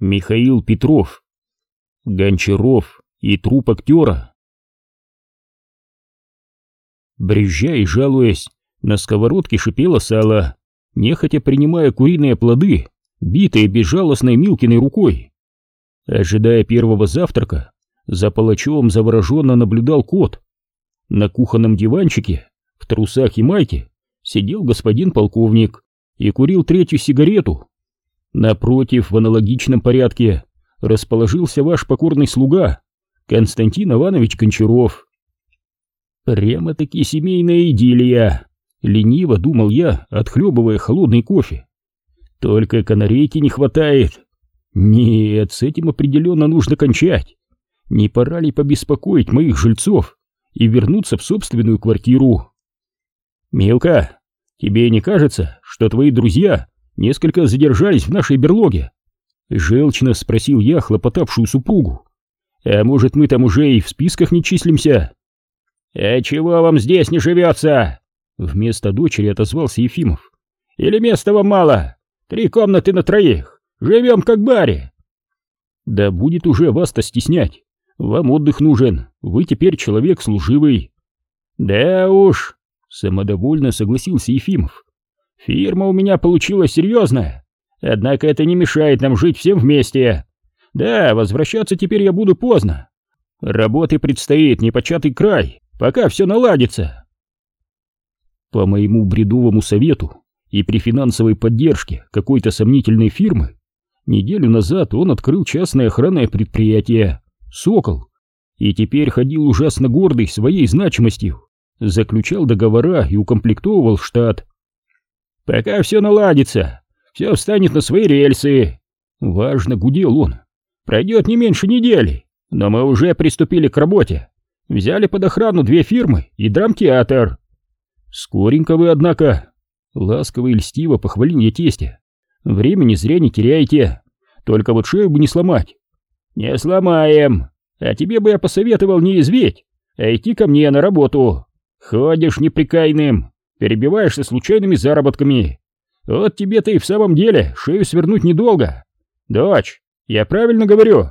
Михаил Петров. Гончаров и труп актера. Брюзжа и жалуясь, на сковородке шипело сало, нехотя принимая куриные плоды, битые безжалостной Милкиной рукой. Ожидая первого завтрака, за палачом завороженно наблюдал кот. На кухонном диванчике, в трусах и майке, сидел господин полковник и курил третью сигарету. Напротив, в аналогичном порядке, расположился ваш покорный слуга, Константин Иванович Гончаров. Прямо-таки семейная идиллия, лениво думал я, отхлебывая холодный кофе. Только канарейки не хватает. Нет, с этим определенно нужно кончать. Не пора ли побеспокоить моих жильцов и вернуться в собственную квартиру? Милка, тебе не кажется, что твои друзья несколько задержались в нашей берлоге. Желчно спросил я хлопотавшую супругу. А может, мы там уже и в списках не числимся? А чего вам здесь не живется? Вместо дочери отозвался Ефимов. Или места вам мало? Три комнаты на троих. Живем как баре. Да будет уже вас-то стеснять. Вам отдых нужен. Вы теперь человек служивый. Да уж, самодовольно согласился Ефимов. Фирма у меня получилась серьезная, однако это не мешает нам жить всем вместе. Да, возвращаться теперь я буду поздно. Работы предстоит непочатый край, пока все наладится. По моему бредовому совету и при финансовой поддержке какой-то сомнительной фирмы, неделю назад он открыл частное охранное предприятие «Сокол» и теперь ходил ужасно гордый своей значимостью, заключал договора и укомплектовывал штат. Пока все наладится, все встанет на свои рельсы. Важно, гудел он. Пройдет не меньше недели, но мы уже приступили к работе. Взяли под охрану две фирмы и драмтеатр. Скоренько вы, однако. Ласково и льстиво похвалил я тестя. Времени зря не теряете. Только вот шею бы не сломать. Не сломаем. А тебе бы я посоветовал не изветь, а идти ко мне на работу. Ходишь неприкаянным, перебиваешься случайными заработками. Вот тебе-то и в самом деле шею свернуть недолго. Дочь, я правильно говорю?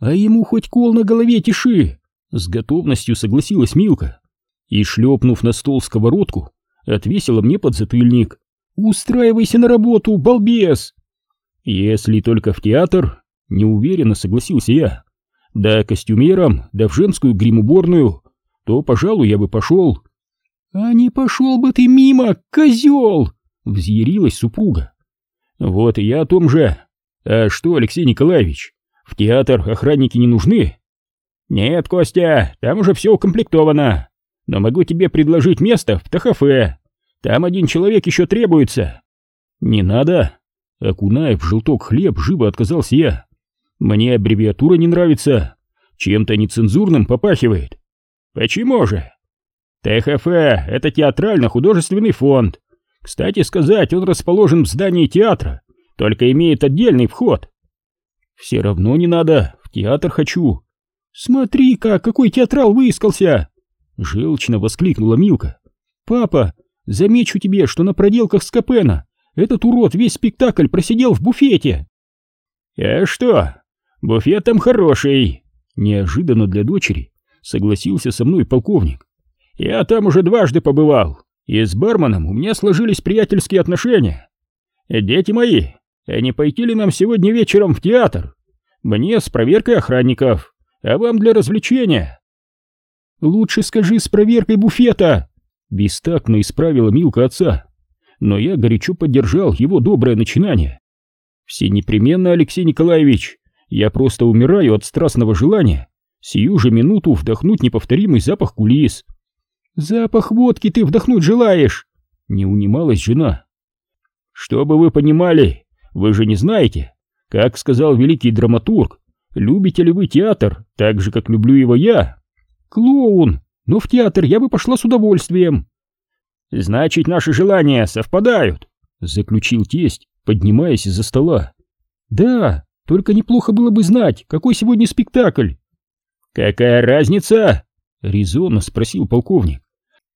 А ему хоть кол на голове тиши, с готовностью согласилась Милка и, шлепнув на стол сковородку, отвесила мне подзатыльник. «Устраивайся на работу, балбес!» «Если только в театр», — неуверенно согласился я. «Да костюмером, да в женскую гримуборную, то, пожалуй, я бы пошел». «А не пошел бы ты мимо, козел!» — взъярилась супруга. «Вот и я о том же. А что, Алексей Николаевич, в театр охранники не нужны?» «Нет, Костя, там уже все укомплектовано. Но могу тебе предложить место в Тахафе. Там один человек еще требуется». «Не надо». Окуная в желток хлеб, живо отказался я. «Мне аббревиатура не нравится. Чем-то нецензурным попахивает». «Почему же?» ТХФ — это театрально-художественный фонд. Кстати сказать, он расположен в здании театра, только имеет отдельный вход. Все равно не надо, в театр хочу. Смотри-ка, какой театрал выискался! Желчно воскликнула Милка. Папа, замечу тебе, что на проделках с Капена этот урод весь спектакль просидел в буфете. А что? Буфет там хороший. Неожиданно для дочери согласился со мной полковник. Я там уже дважды побывал, и с барменом у меня сложились приятельские отношения. Дети мои, а не пойти ли нам сегодня вечером в театр? Мне с проверкой охранников, а вам для развлечения. Лучше скажи с проверкой буфета. Бестактно исправила Милка отца, но я горячо поддержал его доброе начинание. Все непременно, Алексей Николаевич, я просто умираю от страстного желания сию же минуту вдохнуть неповторимый запах кулис. «Запах водки ты вдохнуть желаешь!» Не унималась жена. «Чтобы вы понимали, вы же не знаете, как сказал великий драматург, любите ли вы театр так же, как люблю его я?» «Клоун! Но в театр я бы пошла с удовольствием!» «Значит, наши желания совпадают!» Заключил тесть, поднимаясь из-за стола. «Да, только неплохо было бы знать, какой сегодня спектакль!» «Какая разница?» — резонно спросил полковник.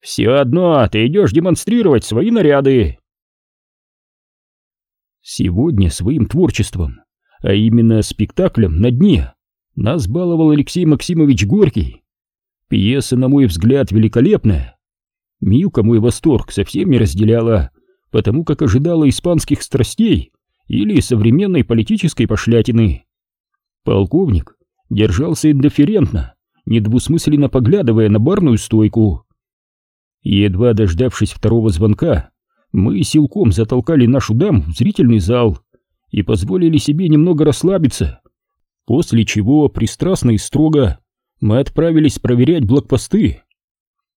«Все одно, ты идешь демонстрировать свои наряды!» Сегодня своим творчеством а именно спектаклем «На дне», нас баловал Алексей Максимович Горький. Пьеса, на мой взгляд, великолепная. Милка мой восторг совсем не разделяла, потому как ожидала испанских страстей или современной политической пошлятины. Полковник держался индифферентно, недвусмысленно поглядывая на барную стойку. Едва дождавшись второго звонка, мы силком затолкали нашу даму в зрительный зал и позволили себе немного расслабиться, после чего пристрастно и строго мы отправились проверять блокпосты.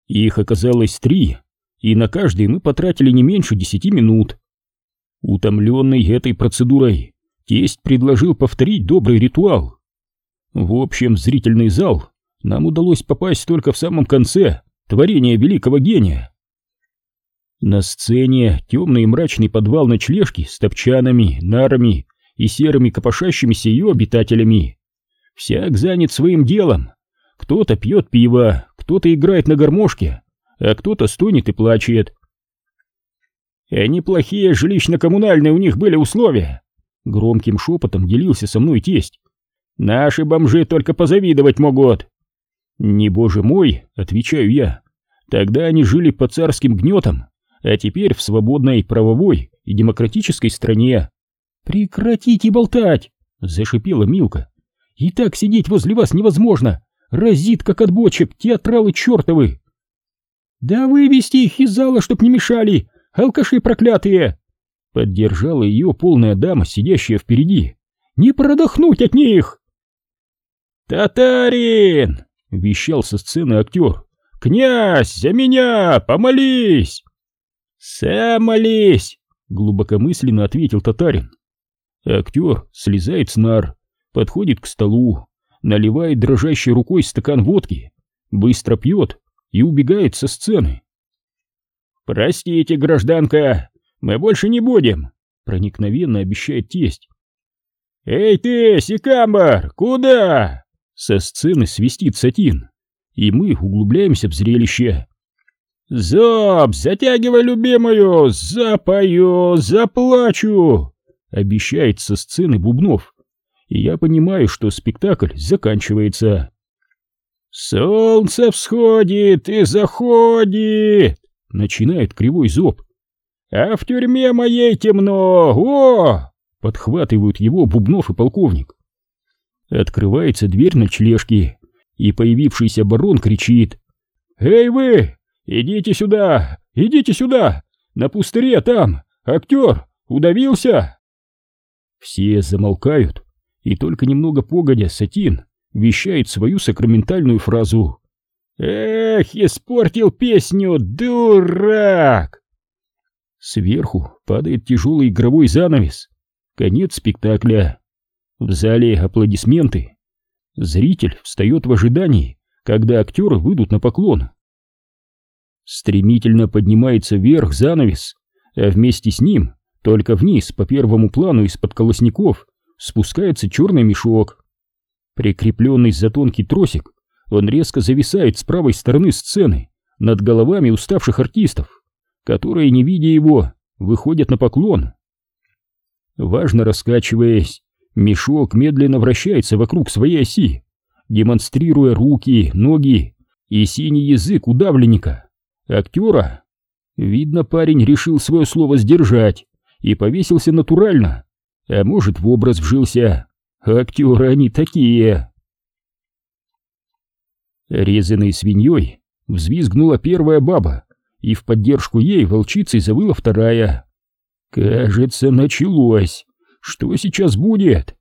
Их оказалось три, и на каждый мы потратили не меньше десяти минут. Утомленный этой процедурой, тесть предложил повторить добрый ритуал. В общем, зрительный зал нам удалось попасть только в самом конце творения великого гения. На сцене темный и мрачный подвал ночлежки с топчанами, нарами и серыми копошащимися ее обитателями. Всяк занят своим делом. Кто-то пьет пиво, кто-то играет на гармошке, а кто-то стонет и плачет. «А неплохие жилищно-коммунальные у них были условия», — громким шепотом делился со мной тесть. «Наши бомжи только позавидовать могут». «Не боже мой», — отвечаю я, — «тогда они жили под царским гнетом, а теперь в свободной, правовой и демократической стране». «Прекратите болтать!» — зашипела Милка. «И так сидеть возле вас невозможно! Разит, как от бочек, театралы чертовы!» «Да вывести их из зала, чтоб не мешали! Алкаши проклятые!» Поддержала ее полная дама, сидящая впереди. «Не продохнуть от них!» «Татарин!» — вещал со сцены актер. «Князь, за меня! Помолись!» «Сам молись!» — глубокомысленно ответил татарин. Актер слезает с нар, подходит к столу, наливает дрожащей рукой стакан водки, быстро пьет и убегает со сцены. «Простите, гражданка, мы больше не будем», — проникновенно обещает тесть. «Эй ты, Сикамбар, куда?» Со сцены свистит сатин, и мы углубляемся в зрелище. «Зоб, затягивай любимую, запою, заплачу!» Обещает со сцены Бубнов, и я понимаю, что спектакль заканчивается. «Солнце всходит и заходит!» — начинает кривой зоб. «А в тюрьме моей темно! О!» — подхватывают его Бубнов и полковник. Открывается дверь ночлежки, и появившийся барон кричит. «Эй вы! Идите сюда! Идите сюда! На пустыре там! Актер! Удавился!» Все замолкают, и только немного погодя Сатин вещает свою сакраментальную фразу. «Эх, испортил песню, дурак!» Сверху падает тяжелый игровой занавес. Конец спектакля. В зале аплодисменты. Зритель встает в ожидании, когда актеры выйдут на поклон. Стремительно поднимается вверх занавес, а вместе с ним, только вниз, по первому плану из-под колосников, спускается черный мешок. Прикрепленный за тонкий тросик, он резко зависает с правой стороны сцены над головами уставших артистов, которые, не видя его, выходят на поклон. Важно раскачиваясь, Мешок медленно вращается вокруг своей оси, демонстрируя руки, ноги и синий язык удавленника. Актера. Видно, парень решил свое слово сдержать и повесился натурально, а может, в образ вжился. Актеры они такие. Резаной свиньей взвизгнула первая баба, и в поддержку ей волчицей завыла вторая. Кажется, началось. Что сейчас будет?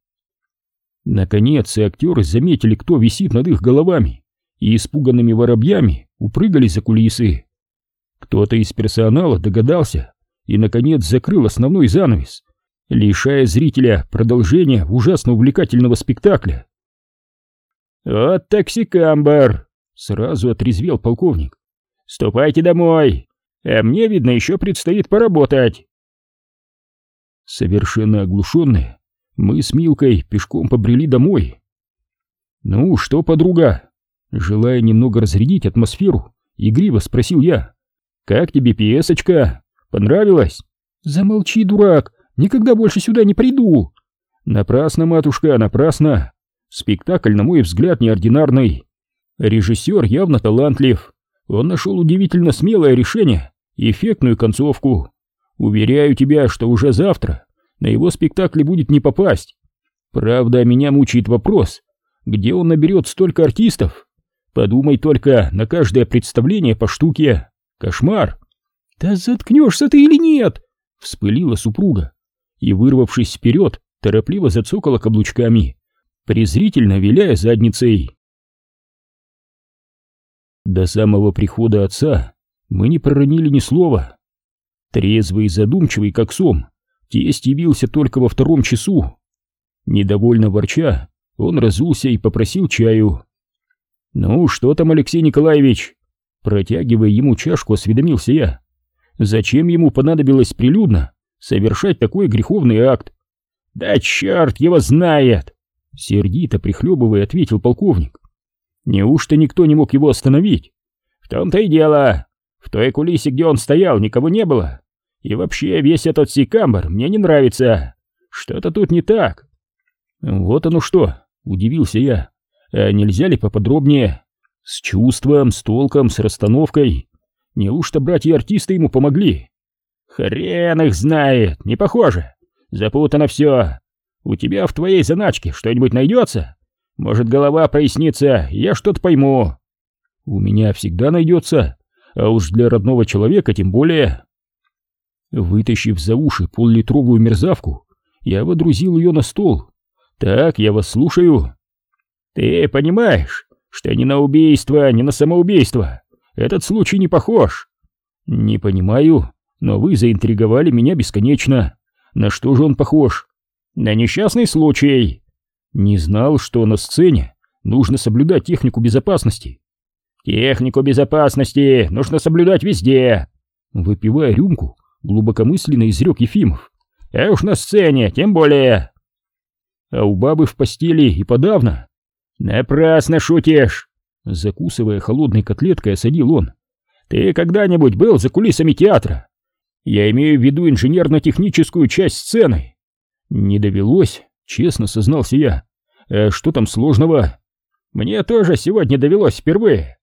Наконец и актеры заметили, кто висит над их головами, и испуганными воробьями упрыгали за кулисы. Кто-то из персонала догадался и, наконец, закрыл основной занавес, лишая зрителя продолжения ужасно увлекательного спектакля. «Вот таксикамбар!» — сразу отрезвел полковник. «Ступайте домой, а мне, видно, еще предстоит поработать». Совершенно оглушенные, мы с Милкой пешком побрели домой. «Ну что, подруга?» Желая немного разрядить атмосферу, игриво спросил я. «Как тебе пьесочка? Понравилось?» «Замолчи, дурак, никогда больше сюда не приду!» Напрасно, матушка, напрасно. Спектакль, на мой взгляд, неординарный. Режиссер явно талантлив. Он нашел удивительно смелое решение и эффектную концовку. Уверяю тебя, что уже завтра на его спектакле будет не попасть. Правда, меня мучает вопрос, где он наберет столько артистов? Подумай только, на каждое представление по штуке. Кошмар. Да заткнешься ты или нет? Вспылила супруга и, вырвавшись вперед, торопливо зацокала каблучками, презрительно виляя задницей. До самого прихода отца мы не проронили ни слова. Трезвый и задумчивый, как сом, тесть явился только во втором часу. Недовольно ворча, он разулся и попросил чаю. «Ну, что там, Алексей Николаевич?» Протягивая ему чашку, осведомился я. «Зачем ему понадобилось прилюдно совершать такой греховный акт?» «Да черт его знает!» Сердито прихлебывая, ответил полковник. «Неужто никто не мог его остановить?» «В том-то и дело. В той кулисе, где он стоял, никого не было. И вообще весь этот сикамбр мне не нравится. Что-то тут не так». «Вот оно что!» Удивился я. А нельзя ли поподробнее? С чувством, с толком, с расстановкой. Неужто братья-артисты ему помогли? Хрен их знает, не похоже. Запутано все. У тебя в твоей заначке что-нибудь найдется? Может, голова прояснится, я что-то пойму. У меня всегда найдется, а уж для родного человека тем более. Вытащив за уши поллитровую мерзавку, я водрузил ее на стол «Так, я вас слушаю». «Ты понимаешь, что ни на убийство, ни на самоубийство этот случай не похож?» «Не понимаю, но вы заинтриговали меня бесконечно. На что же он похож?» «На несчастный случай». «Не знал, что на сцене нужно соблюдать технику безопасности». «Технику безопасности нужно соблюдать везде», выпивая рюмку, глубокомысленно изрек Ефимов. «А уж на сцене, тем более» а у бабы в постели и подавно. Напрасно шутишь, закусывая холодной котлеткой, осадил он. Ты когда-нибудь был за кулисами театра? Я имею в виду инженерно-техническую часть сцены. Не довелось, честно сознался я. А что там сложного? Мне тоже сегодня довелось впервые.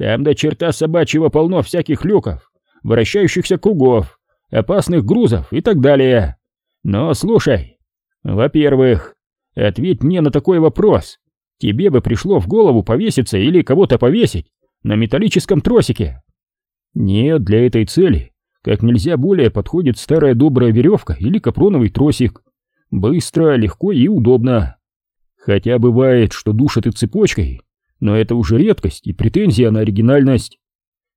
Там до черта собачьего полно всяких люков, вращающихся кругов, опасных грузов и так далее. Но слушай, во-первых, Ответь мне на такой вопрос. Тебе бы пришло в голову повеситься или кого-то повесить на металлическом тросике? Нет, для этой цели как нельзя более подходит старая добрая веревка или капроновый тросик. Быстро, легко и удобно. Хотя бывает, что душат и цепочкой, но это уже редкость и претензия на оригинальность.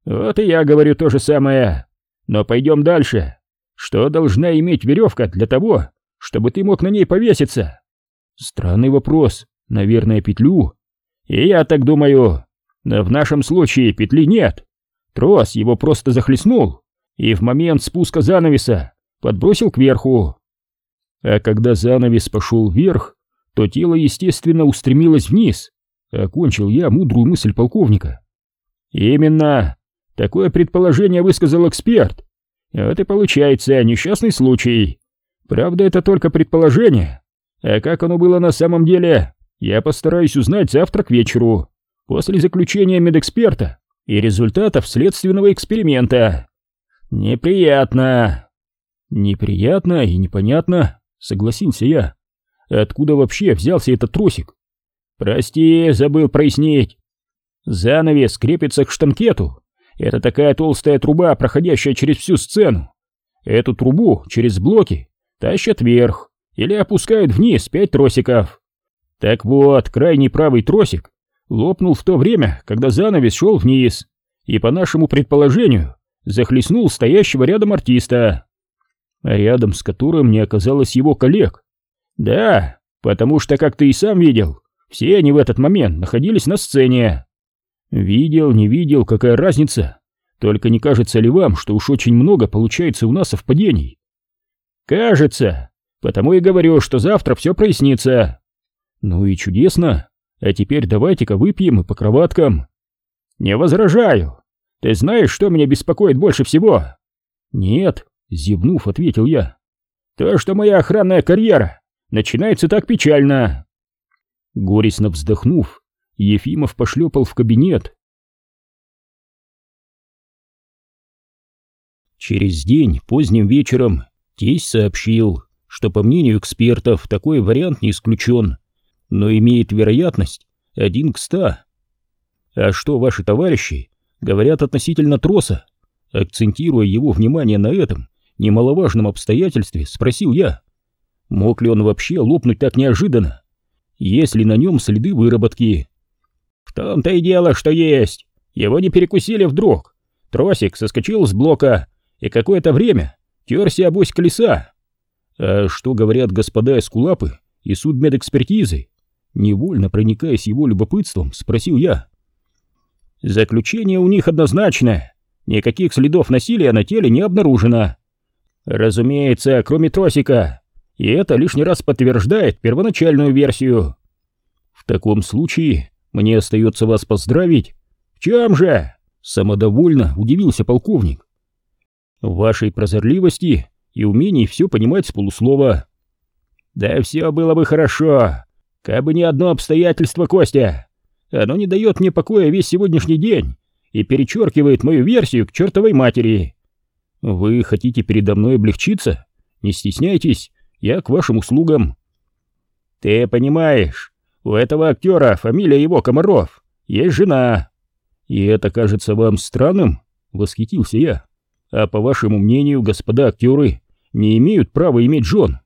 Вот и я говорю то же самое. Но пойдем дальше. Что должна иметь веревка для того, чтобы ты мог на ней повеситься? Странный вопрос. Наверное, петлю. И я так думаю. Но в нашем случае петли нет. Трос его просто захлестнул и в момент спуска занавеса подбросил кверху. А когда занавес пошел вверх, то тело, естественно, устремилось вниз. Окончил я мудрую мысль полковника. Именно. Такое предположение высказал эксперт. Вот и получается несчастный случай. Правда, это только предположение. А как оно было на самом деле, я постараюсь узнать завтра к вечеру, после заключения медэксперта и результатов следственного эксперимента. Неприятно. Неприятно и непонятно, согласился я. Откуда вообще взялся этот тросик? Прости, забыл прояснить. Занавес крепится к штанкету. Это такая толстая труба, проходящая через всю сцену. Эту трубу через блоки тащат вверх, или опускают вниз пять тросиков. Так вот, крайний правый тросик лопнул в то время, когда занавес шел вниз, и, по нашему предположению, захлестнул стоящего рядом артиста, рядом с которым не оказалось его коллег. Да, потому что, как ты и сам видел, все они в этот момент находились на сцене. Видел, не видел, какая разница? Только не кажется ли вам, что уж очень много получается у нас совпадений? Кажется, Потому и говорю, что завтра все прояснится. Ну и чудесно. А теперь давайте-ка выпьем и по кроваткам. Не возражаю. Ты знаешь, что меня беспокоит больше всего? Нет, зевнув, ответил я. То, что моя охранная карьера начинается так печально. Горестно вздохнув, Ефимов пошлепал в кабинет. Через день, поздним вечером, тесть сообщил, что, по мнению экспертов, такой вариант не исключен, но имеет вероятность один к ста. А что ваши товарищи говорят относительно троса? Акцентируя его внимание на этом немаловажном обстоятельстве, спросил я. Мог ли он вообще лопнуть так неожиданно? Есть ли на нем следы выработки? В том-то и дело, что есть. Его не перекусили вдруг. Тросик соскочил с блока и какое-то время терся об ось колеса. А что говорят господа эскулапы и судмедэкспертизы? Невольно проникаясь его любопытством, спросил я. Заключение у них однозначное. Никаких следов насилия на теле не обнаружено. Разумеется, кроме тросика. И это лишний раз подтверждает первоначальную версию. В таком случае мне остается вас поздравить. В чем же? Самодовольно удивился полковник. В вашей прозорливости и умении все понимать с полуслова. Да все было бы хорошо, как бы ни одно обстоятельство, Костя. Оно не дает мне покоя весь сегодняшний день и перечеркивает мою версию к чертовой матери. Вы хотите передо мной облегчиться? Не стесняйтесь, я к вашим услугам. Ты понимаешь, у этого актера фамилия его Комаров, есть жена. И это кажется вам странным? Восхитился я. А по вашему мнению, господа актеры не имеют права иметь жен?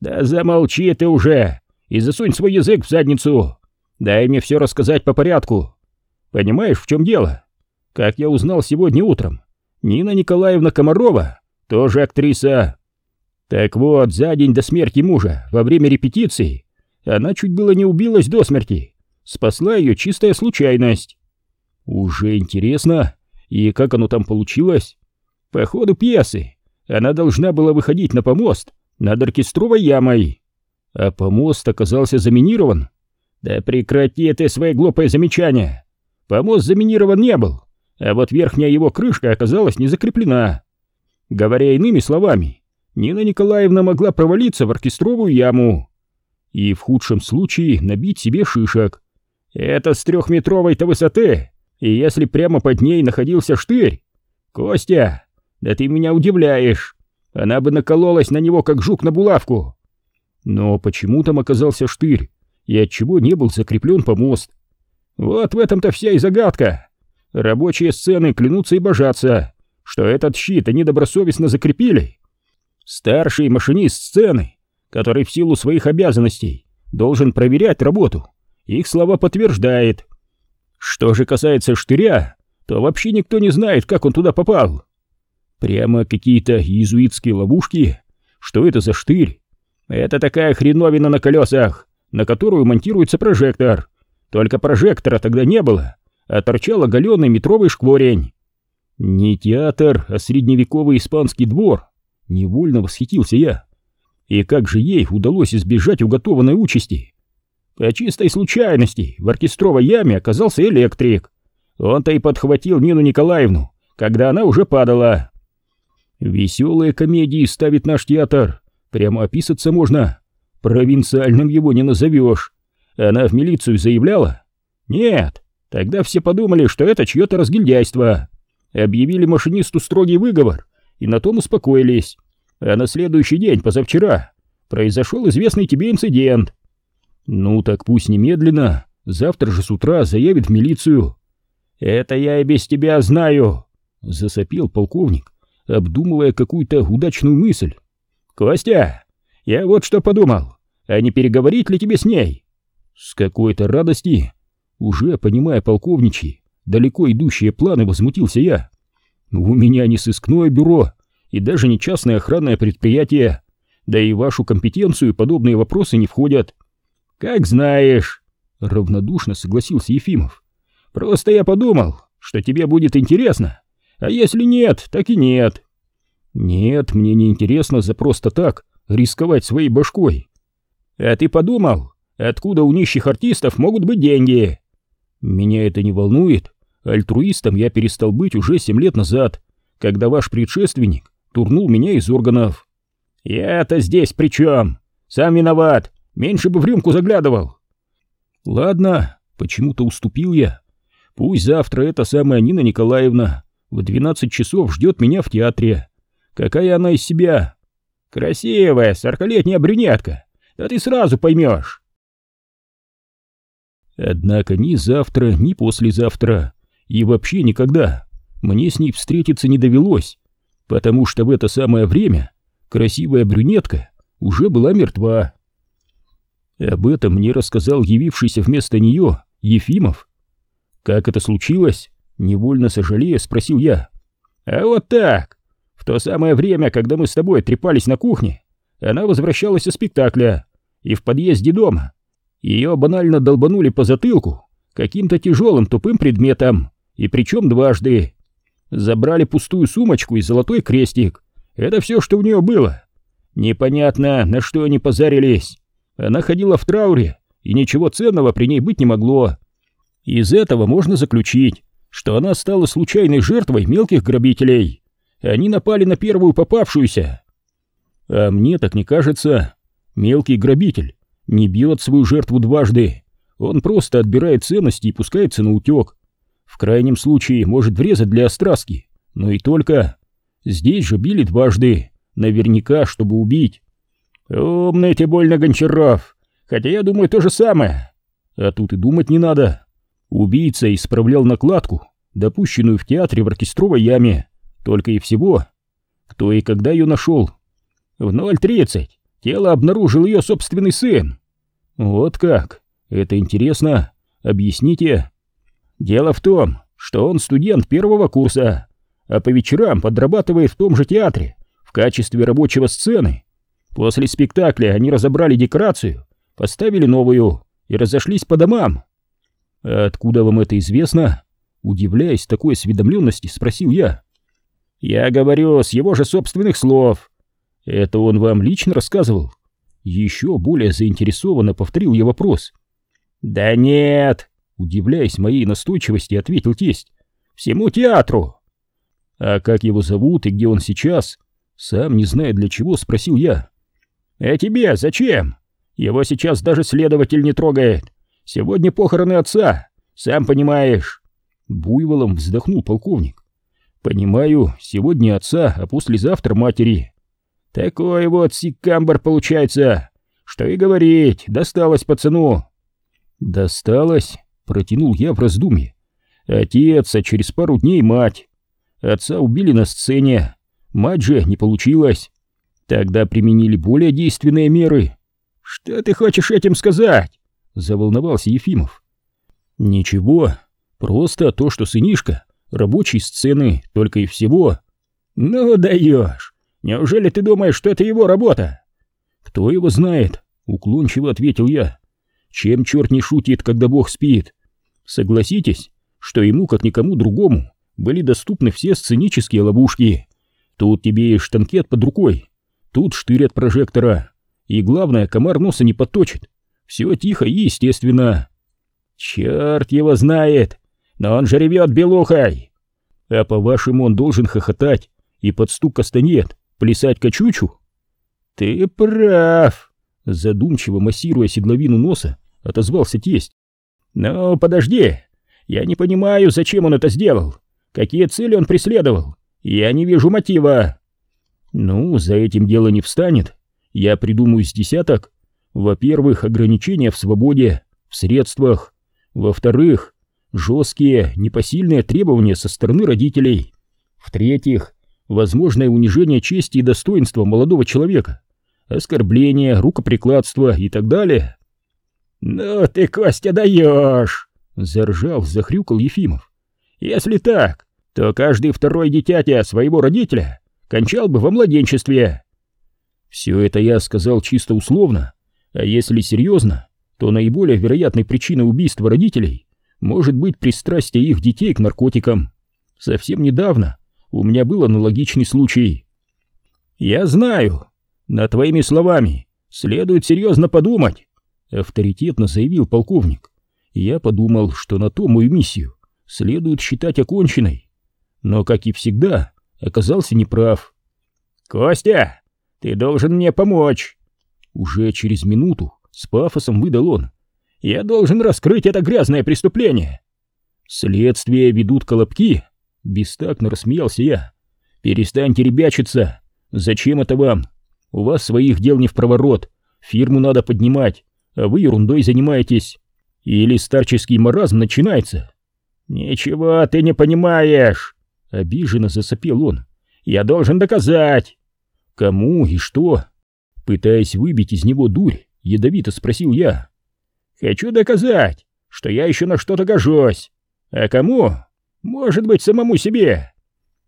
Да замолчи ты уже и засунь свой язык в задницу. Дай мне все рассказать по порядку. Понимаешь, в чем дело? Как я узнал сегодня утром, Нина Николаевна Комарова, тоже актриса. Так вот, за день до смерти мужа, во время репетиции, она чуть было не убилась до смерти. Спасла ее чистая случайность. Уже интересно, и как оно там получилось? По ходу пьесы она должна была выходить на помост над оркестровой ямой. А помост оказался заминирован. Да прекрати ты свои глупые замечания. Помост заминирован не был а вот верхняя его крышка оказалась не закреплена. Говоря иными словами, Нина Николаевна могла провалиться в оркестровую яму и в худшем случае набить себе шишек. Это с трехметровой-то высоты, и если прямо под ней находился штырь... Костя, да ты меня удивляешь. Она бы накололась на него, как жук на булавку. Но почему там оказался штырь, и отчего не был закреплен помост? Вот в этом-то вся и загадка. Рабочие сцены клянутся и божатся, что этот щит они добросовестно закрепили. Старший машинист сцены, который в силу своих обязанностей должен проверять работу, их слова подтверждает. Что же касается штыря, то вообще никто не знает, как он туда попал. Прямо какие-то иезуитские ловушки. Что это за штырь? Это такая хреновина на колесах, на которую монтируется прожектор. Только прожектора тогда не было а торчал оголенный метровый шкворень. Не театр, а средневековый испанский двор. Невольно восхитился я. И как же ей удалось избежать уготованной участи? По чистой случайности в оркестровой яме оказался электрик. Он-то и подхватил Нину Николаевну, когда она уже падала. Веселые комедии ставит наш театр. Прямо описаться можно. Провинциальным его не назовешь. Она в милицию заявляла? Нет, Тогда все подумали, что это чье-то разгильдяйство. Объявили машинисту строгий выговор и на том успокоились. А на следующий день, позавчера, произошел известный тебе инцидент. Ну так пусть немедленно, завтра же с утра заявит в милицию. Это я и без тебя знаю, засопел полковник, обдумывая какую-то удачную мысль. Костя, я вот что подумал, а не переговорить ли тебе с ней? С какой-то радости уже понимая полковничьи, далеко идущие планы, возмутился я. У меня не сыскное бюро и даже не частное охранное предприятие, да и в вашу компетенцию подобные вопросы не входят. Как знаешь, равнодушно согласился Ефимов. Просто я подумал, что тебе будет интересно, а если нет, так и нет. Нет, мне не интересно за просто так рисковать своей башкой. А ты подумал, откуда у нищих артистов могут быть деньги? Меня это не волнует. Альтруистом я перестал быть уже семь лет назад, когда ваш предшественник турнул меня из органов. Я-то здесь при чем? Сам виноват, меньше бы в рюмку заглядывал. Ладно, почему-то уступил я. Пусть завтра эта самая Нина Николаевна в двенадцать часов ждет меня в театре. Какая она из себя? Красивая, сорокалетняя брюнетка. Да ты сразу поймешь. Однако ни завтра, ни послезавтра, и вообще никогда мне с ней встретиться не довелось, потому что в это самое время красивая брюнетка уже была мертва. Об этом мне рассказал явившийся вместо нее Ефимов. Как это случилось? Невольно сожалея, спросил я. А вот так. В то самое время, когда мы с тобой трепались на кухне, она возвращалась из спектакля, и в подъезде дома ее банально долбанули по затылку каким-то тяжелым тупым предметом, и причем дважды. Забрали пустую сумочку и золотой крестик. Это все, что у нее было. Непонятно, на что они позарились. Она ходила в трауре, и ничего ценного при ней быть не могло. Из этого можно заключить, что она стала случайной жертвой мелких грабителей. Они напали на первую попавшуюся. А мне так не кажется. Мелкий грабитель не бьет свою жертву дважды. Он просто отбирает ценности и пускается на утек. В крайнем случае может врезать для остраски, но и только. Здесь же били дважды, наверняка, чтобы убить. Умный ты больно, Гончаров, хотя я думаю то же самое. А тут и думать не надо. Убийца исправлял накладку, допущенную в театре в оркестровой яме, только и всего. Кто и когда ее нашел? В 0.30 тело обнаружил ее собственный сын. Вот как? Это интересно. Объясните. Дело в том, что он студент первого курса, а по вечерам подрабатывает в том же театре в качестве рабочего сцены. После спектакля они разобрали декорацию, поставили новую и разошлись по домам. А откуда вам это известно? Удивляясь такой осведомленности, спросил я. Я говорю с его же собственных слов. Это он вам лично рассказывал? Еще более заинтересованно повторил я вопрос. Да нет, удивляясь моей настойчивости, ответил тесть. Всему театру. А как его зовут и где он сейчас? Сам не зная для чего, спросил я. А тебе зачем? Его сейчас даже следователь не трогает. Сегодня похороны отца, сам понимаешь. Буйволом вздохнул полковник. Понимаю, сегодня отца, а послезавтра матери. Такой вот сикамбар получается. Что и говорить, досталось пацану. Досталось, протянул я в раздумье. Отец, а через пару дней мать. Отца убили на сцене, мать же не получилось. Тогда применили более действенные меры. Что ты хочешь этим сказать? Заволновался Ефимов. Ничего, просто то, что сынишка рабочий сцены, только и всего. Ну даешь. Неужели ты думаешь, что это его работа? Кто его знает? Уклончиво ответил я. Чем черт не шутит, когда бог спит? Согласитесь, что ему, как никому другому, были доступны все сценические ловушки. Тут тебе и штанкет под рукой, тут штырь от прожектора, и главное, комар носа не подточит. Все тихо и естественно. Черт его знает, но он же ревет белухой. А по-вашему он должен хохотать и под стук кастанет плясать качучу? Ты прав, задумчиво массируя седловину носа, отозвался тесть. Но подожди, я не понимаю, зачем он это сделал, какие цели он преследовал, я не вижу мотива. Ну, за этим дело не встанет, я придумаю с десяток. Во-первых, ограничения в свободе, в средствах. Во-вторых, жесткие, непосильные требования со стороны родителей. В-третьих, возможное унижение чести и достоинства молодого человека, оскорбление, рукоприкладство и так далее. «Ну ты, Костя, даешь!» — заржал, захрюкал Ефимов. «Если так, то каждый второй дитятя своего родителя кончал бы во младенчестве. Все это я сказал чисто условно, а если серьезно, то наиболее вероятной причиной убийства родителей может быть пристрастие их детей к наркотикам. Совсем недавно у меня был аналогичный случай. Я знаю, над твоими словами следует серьезно подумать, авторитетно заявил полковник. Я подумал, что на то мою миссию следует считать оконченной, но, как и всегда, оказался неправ. «Костя, ты должен мне помочь. Уже через минуту с пафосом выдал он. «Я должен раскрыть это грязное преступление!» «Следствие ведут колобки!» Бестактно рассмеялся я. «Перестаньте ребячиться! Зачем это вам? У вас своих дел не в проворот, фирму надо поднимать, а вы ерундой занимаетесь. Или старческий маразм начинается?» «Ничего ты не понимаешь!» Обиженно засопел он. «Я должен доказать!» «Кому и что?» Пытаясь выбить из него дурь, ядовито спросил я. «Хочу доказать, что я еще на что-то гожусь. А кому? Может быть, самому себе».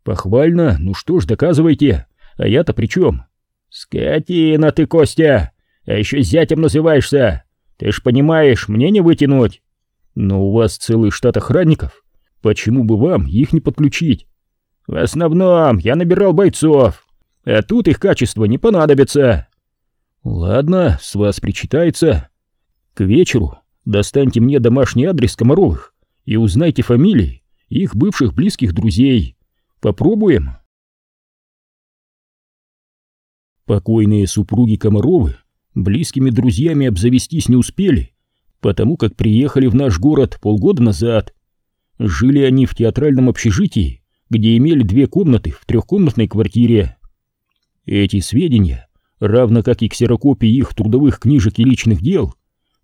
«Похвально, ну что ж, доказывайте. А я-то при чем?» «Скотина ты, Костя! А еще зятем называешься! Ты ж понимаешь, мне не вытянуть!» «Но у вас целый штат охранников. Почему бы вам их не подключить?» «В основном я набирал бойцов, а тут их качество не понадобится». «Ладно, с вас причитается. К вечеру достаньте мне домашний адрес Комаровых и узнайте фамилии их бывших близких друзей. Попробуем». Покойные супруги Комаровы близкими друзьями обзавестись не успели, потому как приехали в наш город полгода назад. Жили они в театральном общежитии, где имели две комнаты в трехкомнатной квартире. Эти сведения, равно как и ксерокопии их трудовых книжек и личных дел,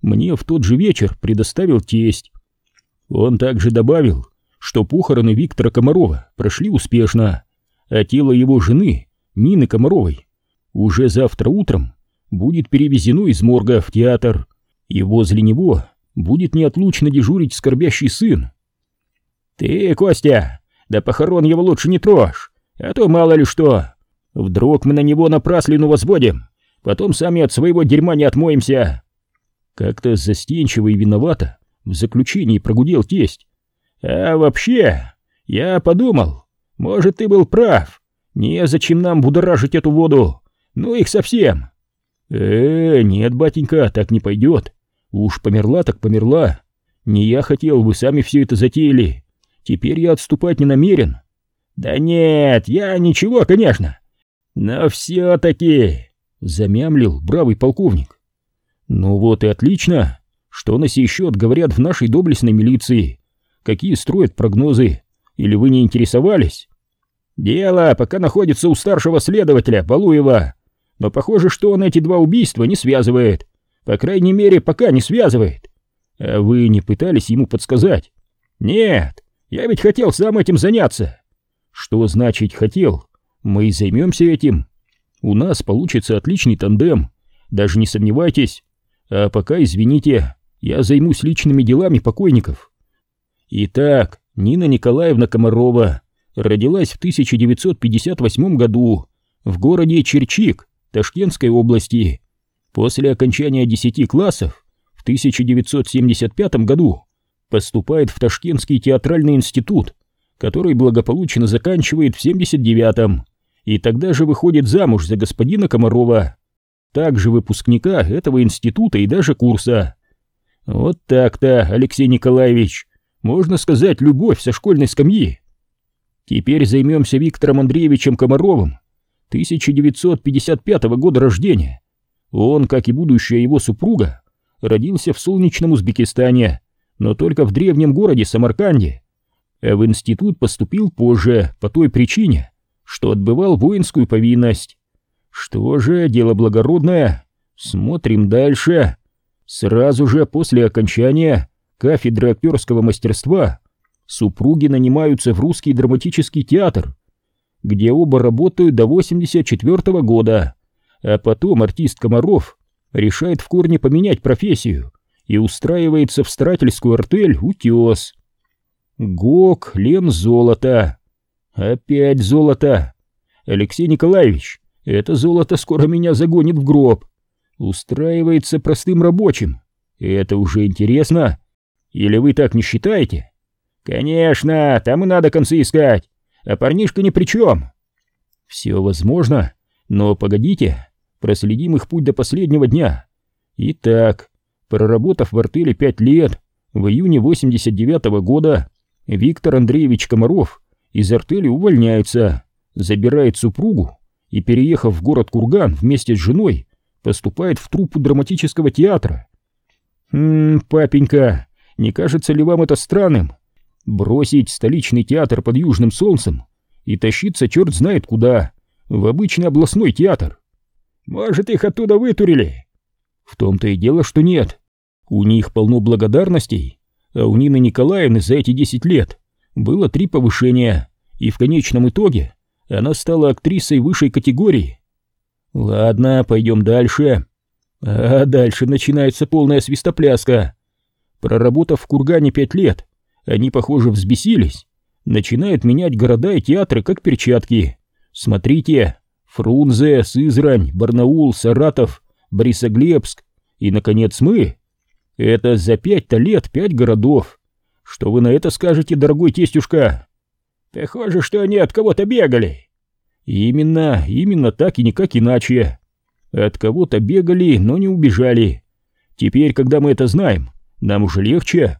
мне в тот же вечер предоставил тесть. Он также добавил, что похороны Виктора Комарова прошли успешно, а тело его жены, Нины Комаровой, уже завтра утром будет перевезено из морга в театр, и возле него будет неотлучно дежурить скорбящий сын. «Ты, Костя, да похорон его лучше не трожь, а то мало ли что. Вдруг мы на него напраслину возводим, потом сами от своего дерьма не отмоемся». Как-то застенчиво и виновато в заключении прогудел тесть. «А вообще, я подумал, может, ты был прав. Незачем нам будоражить эту воду. Ну их совсем. Э, нет, батенька, так не пойдет. Уж померла так померла. Не я хотел, вы сами все это затеяли. Теперь я отступать не намерен. Да нет, я ничего, конечно. Но все-таки... Замямлил бравый полковник. Ну вот и отлично. Что на сей счет говорят в нашей доблестной милиции? Какие строят прогнозы? Или вы не интересовались? Дело пока находится у старшего следователя Балуева но похоже, что он эти два убийства не связывает. По крайней мере, пока не связывает. А вы не пытались ему подсказать? Нет, я ведь хотел сам этим заняться. Что значит хотел? Мы займемся этим. У нас получится отличный тандем, даже не сомневайтесь. А пока, извините, я займусь личными делами покойников. Итак, Нина Николаевна Комарова родилась в 1958 году в городе Черчик Ташкентской области. После окончания 10 классов в 1975 году поступает в Ташкентский театральный институт, который благополучно заканчивает в 79-м, и тогда же выходит замуж за господина Комарова, также выпускника этого института и даже курса. Вот так-то, Алексей Николаевич, можно сказать, любовь со школьной скамьи. Теперь займемся Виктором Андреевичем Комаровым, 1955 года рождения. Он, как и будущая его супруга, родился в солнечном Узбекистане, но только в древнем городе Самарканде. А в институт поступил позже по той причине, что отбывал воинскую повинность. Что же, дело благородное. Смотрим дальше. Сразу же после окончания кафедры актерского мастерства супруги нанимаются в русский драматический театр, где оба работают до 84 -го года, а потом артист Комаров решает в корне поменять профессию и устраивается в старательскую артель «Утес». Гок, Лем, золото. Опять золото. Алексей Николаевич, это золото скоро меня загонит в гроб. Устраивается простым рабочим. Это уже интересно. Или вы так не считаете? Конечно, там и надо концы искать а парнишка ни при чем. Все возможно, но погодите, проследим их путь до последнего дня. Итак, проработав в артели пять лет, в июне 89 -го года Виктор Андреевич Комаров из артели увольняется, забирает супругу и, переехав в город Курган вместе с женой, поступает в труппу драматического театра. Хм, папенька, не кажется ли вам это странным? Бросить столичный театр под южным солнцем и тащиться черт знает куда, в обычный областной театр. Может, их оттуда вытурили? В том-то и дело, что нет. У них полно благодарностей, а у Нины Николаевны за эти десять лет было три повышения, и в конечном итоге она стала актрисой высшей категории. Ладно, пойдем дальше. А дальше начинается полная свистопляска. Проработав в Кургане пять лет, они, похоже, взбесились. Начинают менять города и театры как перчатки. Смотрите, Фрунзе, Сызрань, Барнаул, Саратов, Борисоглебск и, наконец, мы. Это за пять-то лет пять городов. Что вы на это скажете, дорогой тестюшка? Похоже, что они от кого-то бегали. Именно, именно так и никак иначе. От кого-то бегали, но не убежали. Теперь, когда мы это знаем, нам уже легче.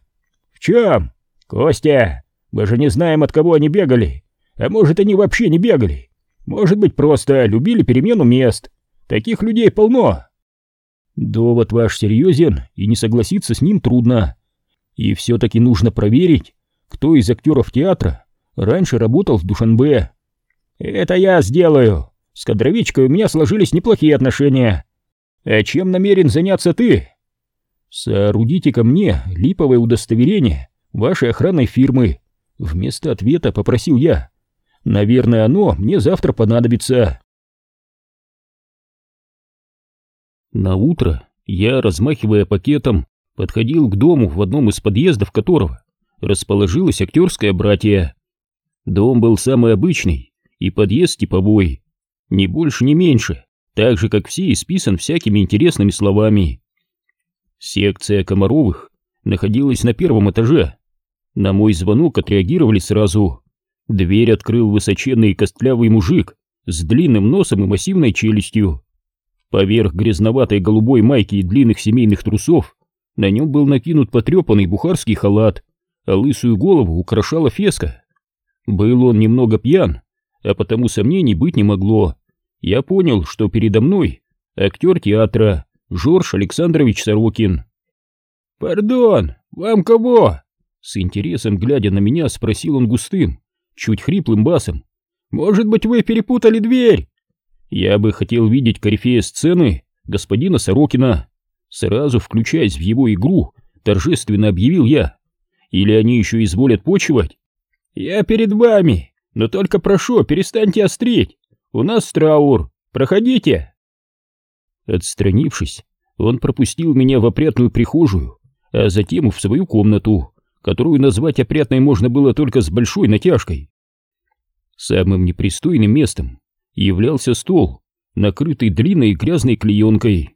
В чем? Костя, мы же не знаем, от кого они бегали. А может, они вообще не бегали. Может быть, просто любили перемену мест. Таких людей полно. Довод ваш серьезен, и не согласиться с ним трудно. И все-таки нужно проверить, кто из актеров театра раньше работал в Душанбе. Это я сделаю. С кадровичкой у меня сложились неплохие отношения. А чем намерен заняться ты? Соорудите ко мне липовое удостоверение вашей охранной фирмы. Вместо ответа попросил я. Наверное, оно мне завтра понадобится. На утро я, размахивая пакетом, подходил к дому, в одном из подъездов которого расположилось актерское братья. Дом был самый обычный и подъезд типовой, ни больше, ни меньше, так же, как все, исписан всякими интересными словами. Секция Комаровых находилась на первом этаже. На мой звонок отреагировали сразу. Дверь открыл высоченный костлявый мужик с длинным носом и массивной челюстью. Поверх грязноватой голубой майки и длинных семейных трусов на нем был накинут потрепанный бухарский халат, а лысую голову украшала феска. Был он немного пьян, а потому сомнений быть не могло. Я понял, что передо мной актер театра Жорж Александрович Сорокин. «Пардон, вам кого?» С интересом глядя на меня, спросил он густым, чуть хриплым басом. «Может быть, вы перепутали дверь?» Я бы хотел видеть корифея сцены господина Сорокина. Сразу включаясь в его игру, торжественно объявил я. Или они еще изволят почивать? Я перед вами, но только прошу, перестаньте острить. У нас траур. Проходите. Отстранившись, он пропустил меня в опрятную прихожую, а затем в свою комнату, которую назвать опрятной можно было только с большой натяжкой. Самым непристойным местом являлся стол, накрытый длинной грязной клеенкой.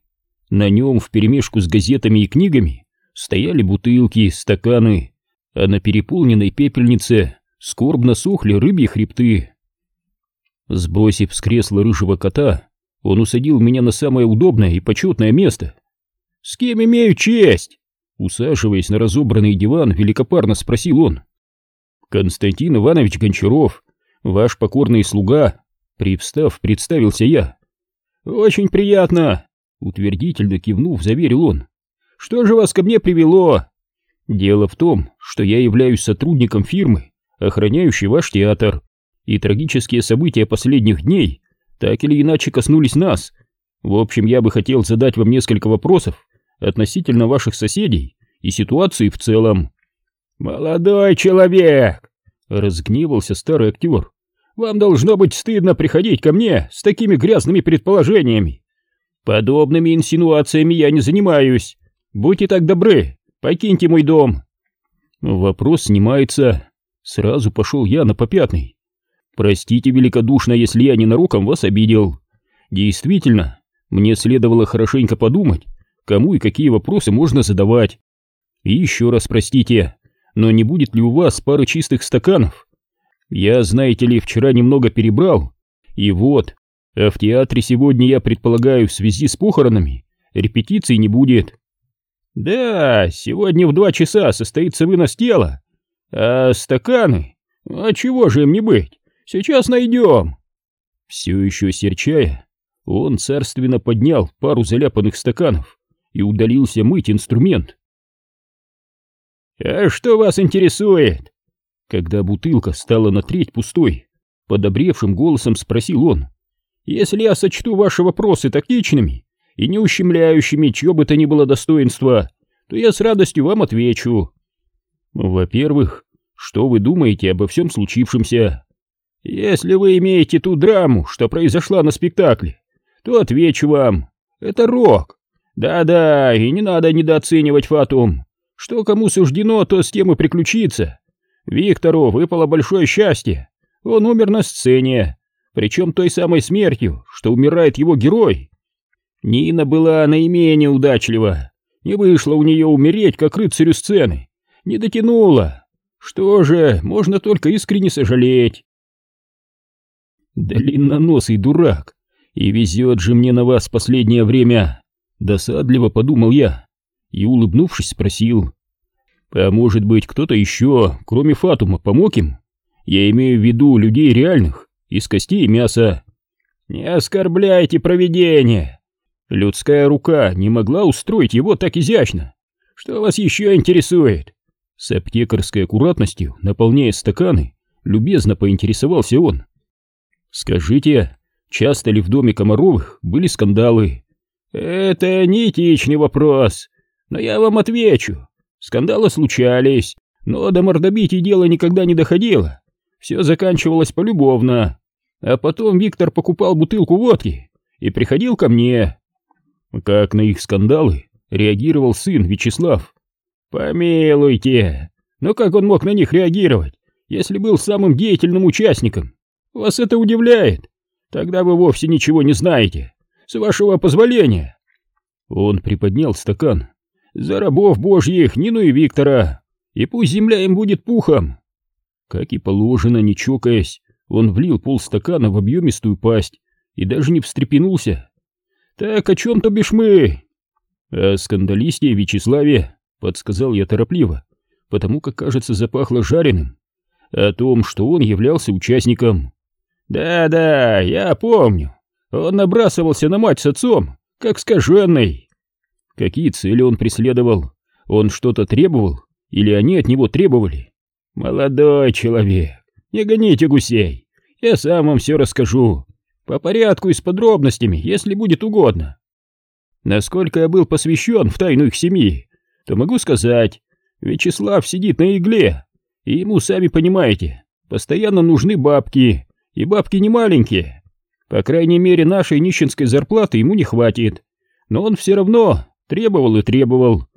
На нем вперемешку с газетами и книгами стояли бутылки, стаканы, а на переполненной пепельнице скорбно сохли рыбьи хребты. Сбросив с кресла рыжего кота, он усадил меня на самое удобное и почетное место. «С кем имею честь?» Усаживаясь на разобранный диван, великопарно спросил он. «Константин Иванович Гончаров, ваш покорный слуга», Привстав, представился я. «Очень приятно!» Утвердительно кивнув, заверил он. «Что же вас ко мне привело?» «Дело в том, что я являюсь сотрудником фирмы, охраняющей ваш театр, и трагические события последних дней так или иначе коснулись нас. В общем, я бы хотел задать вам несколько вопросов относительно ваших соседей и ситуации в целом». «Молодой человек!» — разгневался старый актер. Вам должно быть стыдно приходить ко мне с такими грязными предположениями. Подобными инсинуациями я не занимаюсь. Будьте так добры, покиньте мой дом. Вопрос снимается. Сразу пошел я на попятный. Простите великодушно, если я ненароком вас обидел. Действительно, мне следовало хорошенько подумать, кому и какие вопросы можно задавать. И еще раз простите, но не будет ли у вас пары чистых стаканов? Я, знаете ли, вчера немного перебрал, и вот, а в театре сегодня, я предполагаю, в связи с похоронами, репетиций не будет. Да, сегодня в два часа состоится вынос тела. А стаканы? А чего же им не быть? Сейчас найдем. Все еще серчая, Он царственно поднял пару заляпанных стаканов и удалился мыть инструмент. «А что вас интересует?» Когда бутылка стала на треть пустой, подобревшим голосом спросил он. «Если я сочту ваши вопросы тактичными и не ущемляющими чье бы то ни было достоинства, то я с радостью вам отвечу. Во-первых, что вы думаете обо всем случившемся? Если вы имеете ту драму, что произошла на спектакле, то отвечу вам. Это рок. Да-да, и не надо недооценивать Фатум. Что кому суждено, то с тем и приключится. Виктору выпало большое счастье. Он умер на сцене, причем той самой смертью, что умирает его герой. Нина была наименее удачлива. Не вышло у нее умереть, как рыцарю сцены. Не дотянула. Что же, можно только искренне сожалеть. Длинноносый дурак. И везет же мне на вас последнее время. Досадливо подумал я и, улыбнувшись, спросил. А может быть, кто-то еще, кроме Фатума, помог им? Я имею в виду людей реальных, из костей и мяса. Не оскорбляйте провидение. Людская рука не могла устроить его так изящно. Что вас еще интересует? С аптекарской аккуратностью, наполняя стаканы, любезно поинтересовался он. Скажите, часто ли в доме Комаровых были скандалы? Это не этичный вопрос, но я вам отвечу. Скандалы случались, но до мордобитий дело никогда не доходило. Все заканчивалось полюбовно. А потом Виктор покупал бутылку водки и приходил ко мне. Как на их скандалы реагировал сын Вячеслав. Помилуйте, но как он мог на них реагировать, если был самым деятельным участником? Вас это удивляет? Тогда вы вовсе ничего не знаете. С вашего позволения. Он приподнял стакан. За рабов божьих, Нину и Виктора. И пусть земля им будет пухом. Как и положено, не чокаясь, он влил полстакана в объемистую пасть и даже не встрепенулся. «Так о чем-то бишь мы?» «О скандалисте Вячеславе», — подсказал я торопливо, потому как, кажется, запахло жареным. «О том, что он являлся участником». «Да-да, я помню. Он набрасывался на мать с отцом, как скаженный». «Какие цели он преследовал? Он что-то требовал? Или они от него требовали?» «Молодой человек, не гоните гусей. Я сам вам все расскажу. По порядку и с подробностями, если будет угодно. Насколько я был посвящен в тайну их семьи, то могу сказать, Вячеслав сидит на игле, и ему, сами понимаете, постоянно нужны бабки, и бабки не маленькие. По крайней мере, нашей нищенской зарплаты ему не хватит, но он все равно требовал и требовал.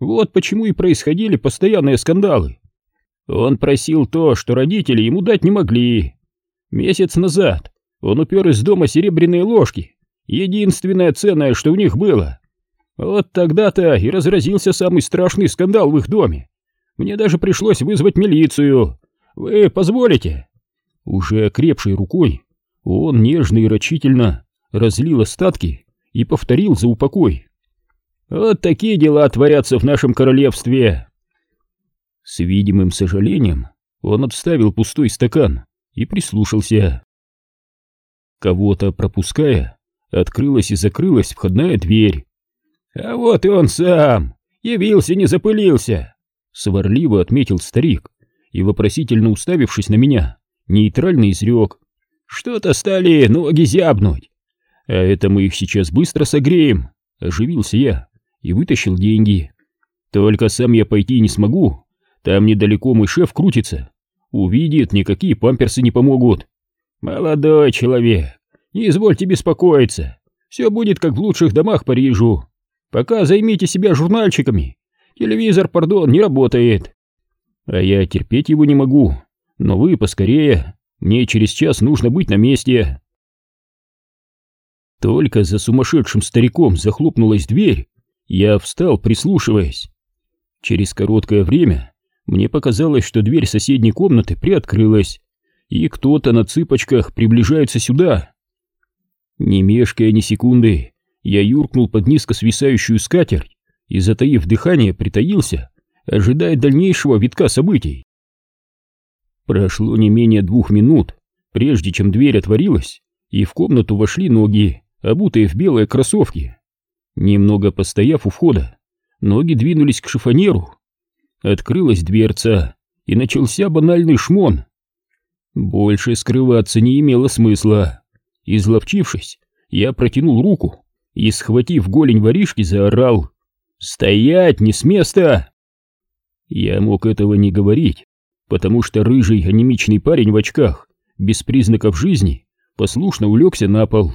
Вот почему и происходили постоянные скандалы. Он просил то, что родители ему дать не могли. Месяц назад он упер из дома серебряные ложки, единственное ценное, что у них было. Вот тогда-то и разразился самый страшный скандал в их доме. Мне даже пришлось вызвать милицию. Вы позволите?» Уже окрепшей рукой он нежно и рачительно разлил остатки и повторил за упокой. «Вот такие дела творятся в нашем королевстве!» С видимым сожалением он отставил пустой стакан и прислушался. Кого-то пропуская, открылась и закрылась входная дверь. «А вот и он сам! Явился, не запылился!» Сварливо отметил старик и, вопросительно уставившись на меня, нейтрально изрек. «Что-то стали ноги зябнуть!» «А это мы их сейчас быстро согреем!» Оживился я и вытащил деньги. «Только сам я пойти не смогу. Там недалеко мой шеф крутится. Увидит, никакие памперсы не помогут. «Молодой человек, не извольте беспокоиться, все будет как в лучших домах Парижу. Пока займите себя журнальчиками, телевизор, пардон, не работает». «А я терпеть его не могу, но вы поскорее, мне через час нужно быть на месте». Только за сумасшедшим стариком захлопнулась дверь, я встал, прислушиваясь. Через короткое время мне показалось, что дверь соседней комнаты приоткрылась, и кто-то на цыпочках приближается сюда. Не мешкая ни секунды, я юркнул под низко свисающую скатерть и, затаив дыхание, притаился, ожидая дальнейшего витка событий. Прошло не менее двух минут, прежде чем дверь отворилась, и в комнату вошли ноги, обутые в белые кроссовки. Немного постояв у входа, ноги двинулись к шифонеру. Открылась дверца, и начался банальный шмон. Больше скрываться не имело смысла. Изловчившись, я протянул руку и, схватив голень воришки, заорал «Стоять, не с места!» Я мог этого не говорить, потому что рыжий анемичный парень в очках, без признаков жизни, послушно улегся на пол.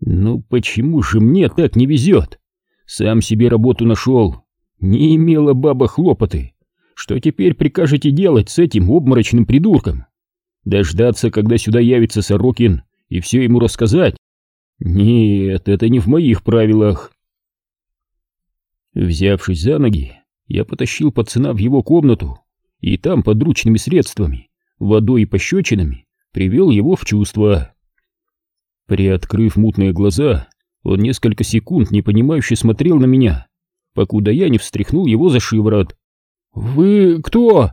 Ну почему же мне так не везет? Сам себе работу нашел, не имела баба хлопоты. Что теперь прикажете делать с этим обморочным придурком? Дождаться, когда сюда явится Сорокин, и все ему рассказать? Нет, это не в моих правилах. Взявшись за ноги, я потащил пацана в его комнату и там подручными средствами, водой и пощечинами, привел его в чувство. Приоткрыв мутные глаза, он несколько секунд непонимающе смотрел на меня, покуда я не встряхнул его за шиворот. «Вы кто?»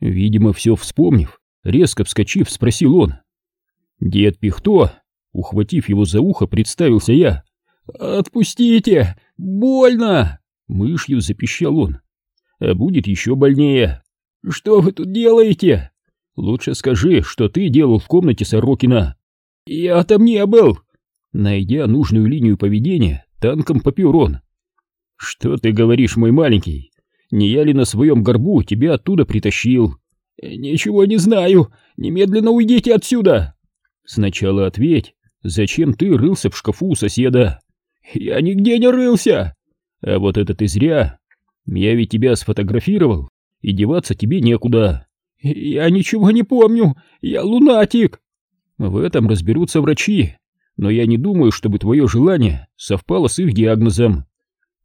Видимо, все вспомнив, резко вскочив, спросил он. «Дед Пихто!» Ухватив его за ухо, представился я. «Отпустите! Больно!» Мышью запищал он. «А будет еще больнее!» «Что вы тут делаете?» «Лучше скажи, что ты делал в комнате Сорокина!» «Я там не был!» Найдя нужную линию поведения, танком попер он. «Что ты говоришь, мой маленький? Не я ли на своем горбу тебя оттуда притащил?» «Ничего не знаю! Немедленно уйдите отсюда!» «Сначала ответь, зачем ты рылся в шкафу у соседа?» «Я нигде не рылся!» «А вот это ты зря! Я ведь тебя сфотографировал, и деваться тебе некуда!» «Я ничего не помню! Я лунатик!» «В этом разберутся врачи, но я не думаю, чтобы твое желание совпало с их диагнозом.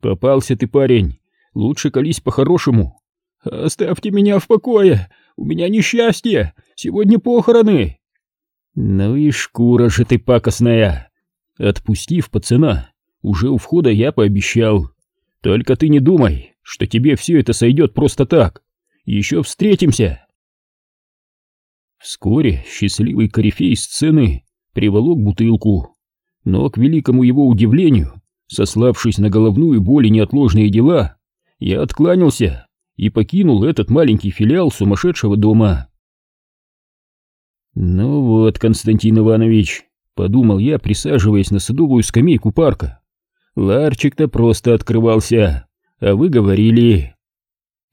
Попался ты, парень, лучше колись по-хорошему. Оставьте меня в покое, у меня несчастье, сегодня похороны. Ну и шкура же ты пакостная. Отпустив пацана, уже у входа я пообещал. Только ты не думай, что тебе все это сойдет просто так. Еще встретимся. Вскоре счастливый корифей сцены приволок бутылку, но, к великому его удивлению, сославшись на головную боль и неотложные дела, я откланялся и покинул этот маленький филиал сумасшедшего дома. «Ну вот, Константин Иванович», — подумал я, присаживаясь на садовую скамейку парка, — «ларчик-то просто открывался, а вы говорили...»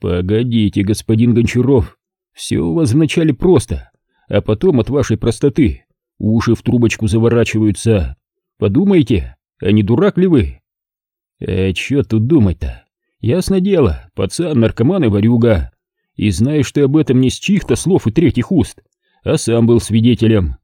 «Погодите, господин Гончаров, все у вас вначале просто, а потом от вашей простоты уши в трубочку заворачиваются. Подумайте, а не дурак ли вы? А чё тут думать-то? Ясно дело, пацан, наркоман и ворюга. И знаешь ты об этом не с чьих-то слов и третьих уст, а сам был свидетелем.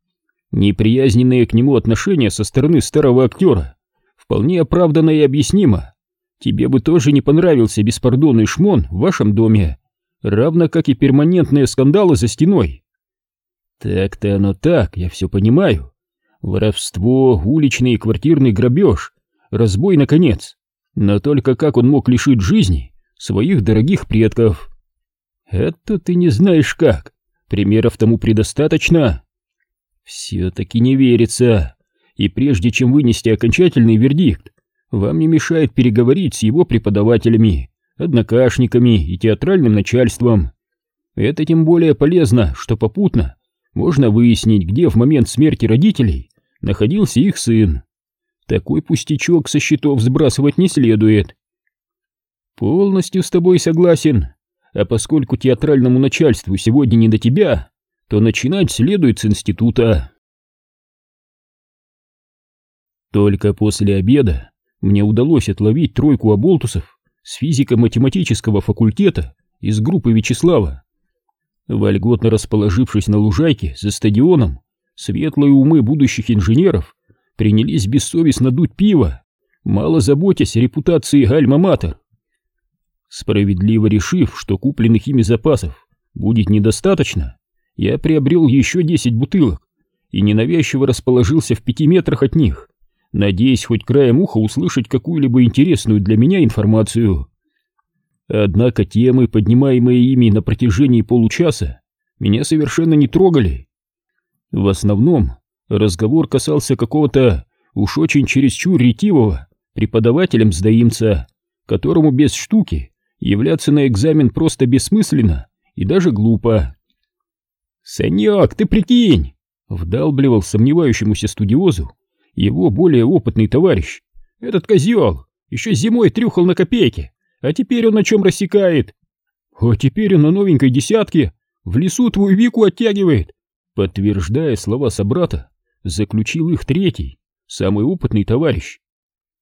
Неприязненные к нему отношения со стороны старого актера вполне оправданно и объяснимо. Тебе бы тоже не понравился беспардонный шмон в вашем доме, равно как и перманентные скандалы за стеной. Так-то оно так, я все понимаю. Воровство, уличный и квартирный грабеж, разбой, наконец. Но только как он мог лишить жизни своих дорогих предков? Это ты не знаешь как. Примеров тому предостаточно. Все-таки не верится. И прежде чем вынести окончательный вердикт, вам не мешает переговорить с его преподавателями, однокашниками и театральным начальством. Это тем более полезно, что попутно можно выяснить, где в момент смерти родителей находился их сын. Такой пустячок со счетов сбрасывать не следует. Полностью с тобой согласен. А поскольку театральному начальству сегодня не до тебя, то начинать следует с института. Только после обеда мне удалось отловить тройку оболтусов с физико-математического факультета из группы Вячеслава. Вольготно расположившись на лужайке за стадионом, светлые умы будущих инженеров принялись бессовестно дуть пиво, мало заботясь о репутации Альма-Матер. Справедливо решив, что купленных ими запасов будет недостаточно, я приобрел еще десять бутылок и ненавязчиво расположился в пяти метрах от них, надеясь хоть краем уха услышать какую-либо интересную для меня информацию. Однако темы, поднимаемые ими на протяжении получаса, меня совершенно не трогали. В основном разговор касался какого-то уж очень чересчур ретивого преподавателем-сдаимца, которому без штуки являться на экзамен просто бессмысленно и даже глупо. «Санек, ты прикинь!» — вдалбливал сомневающемуся студиозу его более опытный товарищ. «Этот козел еще зимой трюхал на копейки, а теперь он на чем рассекает?» «А теперь он на новенькой десятке в лесу твою Вику оттягивает!» Подтверждая слова собрата, заключил их третий, самый опытный товарищ.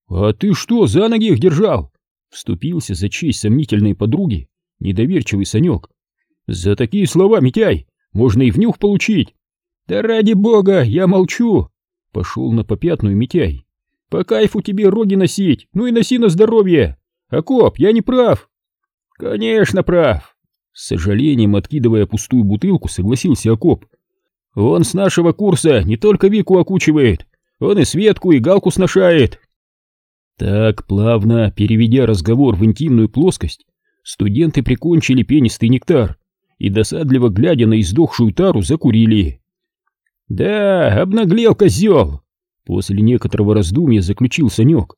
«А ты что, за ноги их держал?» Вступился за честь сомнительной подруги недоверчивый Санек. «За такие слова, Митяй, можно и внюх получить!» «Да ради бога, я молчу!» Пошел на попятную Митяй. «По кайфу тебе роги носить, ну и носи на здоровье! Акоп, я не прав!» «Конечно прав!» С сожалением, откидывая пустую бутылку, согласился Акоп. «Он с нашего курса не только Вику окучивает, он и Светку, и Галку сношает!» Так, плавно переведя разговор в интимную плоскость, студенты прикончили пенистый нектар и, досадливо глядя на издохшую тару, закурили. «Да, обнаглел козел!» После некоторого раздумья заключил Санек.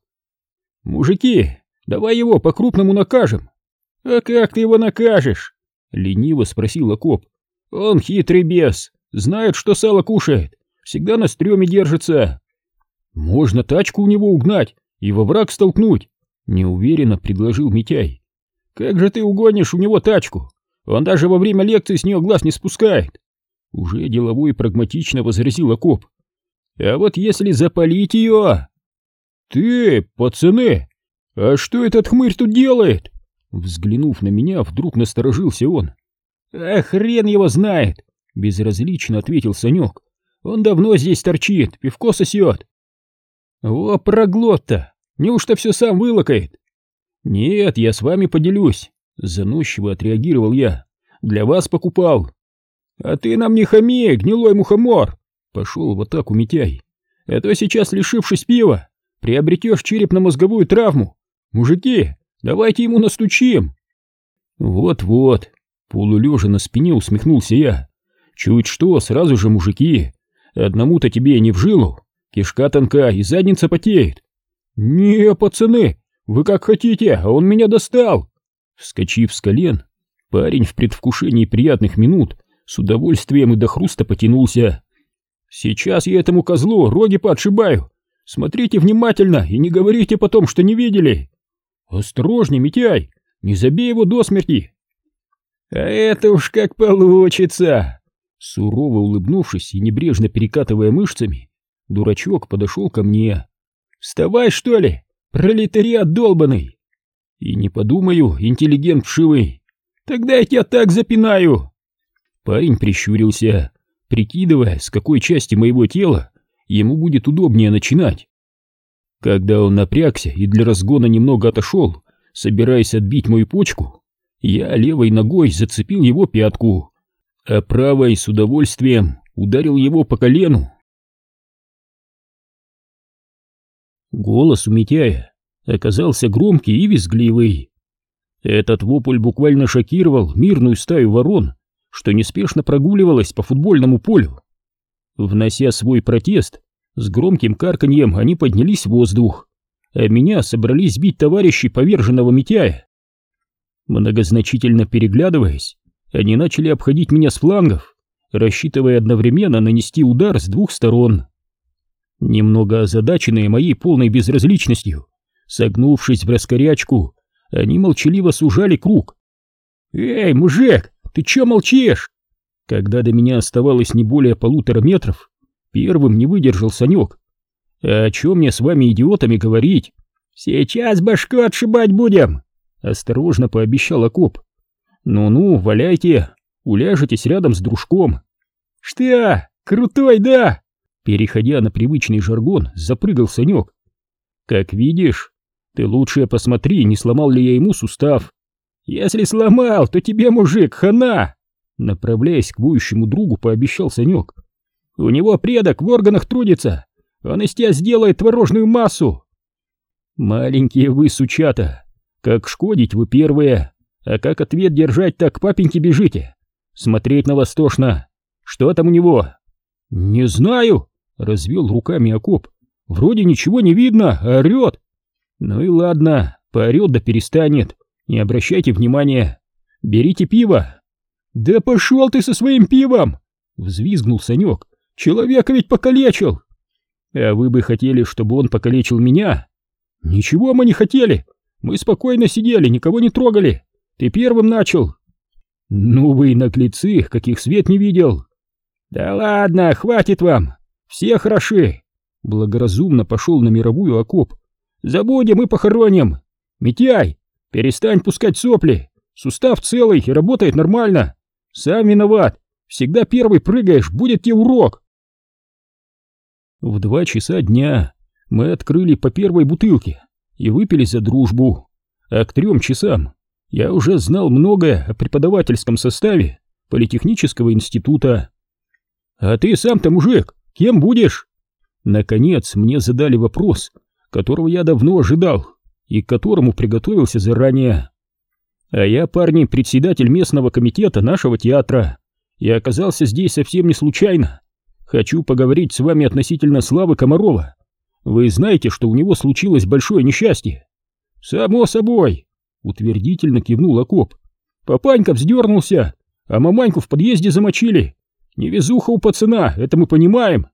«Мужики, давай его по-крупному накажем!» «А как ты его накажешь?» Лениво спросил Акоп. «Он хитрый бес, знает, что сало кушает, всегда на стреме держится». «Можно тачку у него угнать и во враг столкнуть», неуверенно предложил Митяй. «Как же ты угонишь у него тачку? Он даже во время лекции с нее глаз не спускает. Уже деловой и прагматично возразил окоп. А вот если запалить ее... Ты, пацаны, а что этот хмырь тут делает? Взглянув на меня, вдруг насторожился он. А хрен его знает, безразлично ответил Санек. Он давно здесь торчит, пивко сосет. О, проглот-то! Неужто все сам вылокает? Нет, я с вами поделюсь, заносчиво отреагировал я. Для вас покупал. «А ты нам не хами, гнилой мухомор!» Пошел в атаку Митяй. «А то сейчас, лишившись пива, приобретешь черепно-мозговую травму. Мужики, давайте ему настучим!» «Вот-вот!» Полулежа на спине усмехнулся я. «Чуть что, сразу же мужики! Одному-то тебе не в жилу, кишка тонка и задница потеет!» «Не, пацаны, вы как хотите, а он меня достал!» Вскочив с колен, парень в предвкушении приятных минут с удовольствием и до хруста потянулся. «Сейчас я этому козлу роги подшибаю! Смотрите внимательно и не говорите потом, что не видели!» «Осторожней, Митяй! Не забей его до смерти!» «А это уж как получится!» Сурово улыбнувшись и небрежно перекатывая мышцами, дурачок подошел ко мне. «Вставай, что ли, пролетариат долбанный!» «И не подумаю, интеллигент вшивый! Тогда я тебя так запинаю!» Парень прищурился, прикидывая, с какой части моего тела ему будет удобнее начинать. Когда он напрягся и для разгона немного отошел, собираясь отбить мою почку, я левой ногой зацепил его пятку, а правой с удовольствием ударил его по колену. Голос у Митяя оказался громкий и визгливый. Этот вопль буквально шокировал мирную стаю ворон, что неспешно прогуливалась по футбольному полю. Внося свой протест, с громким карканьем они поднялись в воздух, а меня собрались бить товарищи поверженного Митяя. Многозначительно переглядываясь, они начали обходить меня с флангов, рассчитывая одновременно нанести удар с двух сторон. Немного озадаченные моей полной безразличностью, согнувшись в раскорячку, они молчаливо сужали круг. «Эй, мужик, ты чё молчишь? Когда до меня оставалось не более полутора метров, первым не выдержал Санек. А о чем мне с вами, идиотами, говорить? Сейчас башку отшибать будем, осторожно пообещал окоп. Ну-ну, валяйте, уляжетесь рядом с дружком. Что? Крутой, да? Переходя на привычный жаргон, запрыгал Санек. Как видишь, ты лучше посмотри, не сломал ли я ему сустав. «Если сломал, то тебе, мужик, хана!» Направляясь к воющему другу, пообещал Санек. «У него предок в органах трудится, он из тебя сделает творожную массу!» «Маленькие вы, сучата, как шкодить вы первые, а как ответ держать, так к папеньке бежите! Смотреть на вас тошно! Что там у него?» «Не знаю!» — развел руками окоп. Вроде ничего не видно, орет. Ну и ладно, поорет да перестанет. Не обращайте внимания. Берите пиво. Да пошел ты со своим пивом! Взвизгнул Санек. Человека ведь покалечил. А вы бы хотели, чтобы он покалечил меня? Ничего мы не хотели. Мы спокойно сидели, никого не трогали. Ты первым начал. Ну вы наглецы, каких свет не видел. Да ладно, хватит вам. Все хороши. Благоразумно пошел на мировую окоп. Забудем и похороним. Митяй, перестань пускать сопли. Сустав целый и работает нормально. Сам виноват. Всегда первый прыгаешь, будет тебе урок. В два часа дня мы открыли по первой бутылке и выпили за дружбу. А к трем часам я уже знал многое о преподавательском составе Политехнического института. «А ты сам-то, мужик, кем будешь?» Наконец мне задали вопрос, которого я давно ожидал и к которому приготовился заранее. А я, парни, председатель местного комитета нашего театра, и оказался здесь совсем не случайно. Хочу поговорить с вами относительно Славы Комарова. Вы знаете, что у него случилось большое несчастье? Само собой, утвердительно кивнул окоп. Папанька вздернулся, а маманьку в подъезде замочили. Невезуха у пацана, это мы понимаем.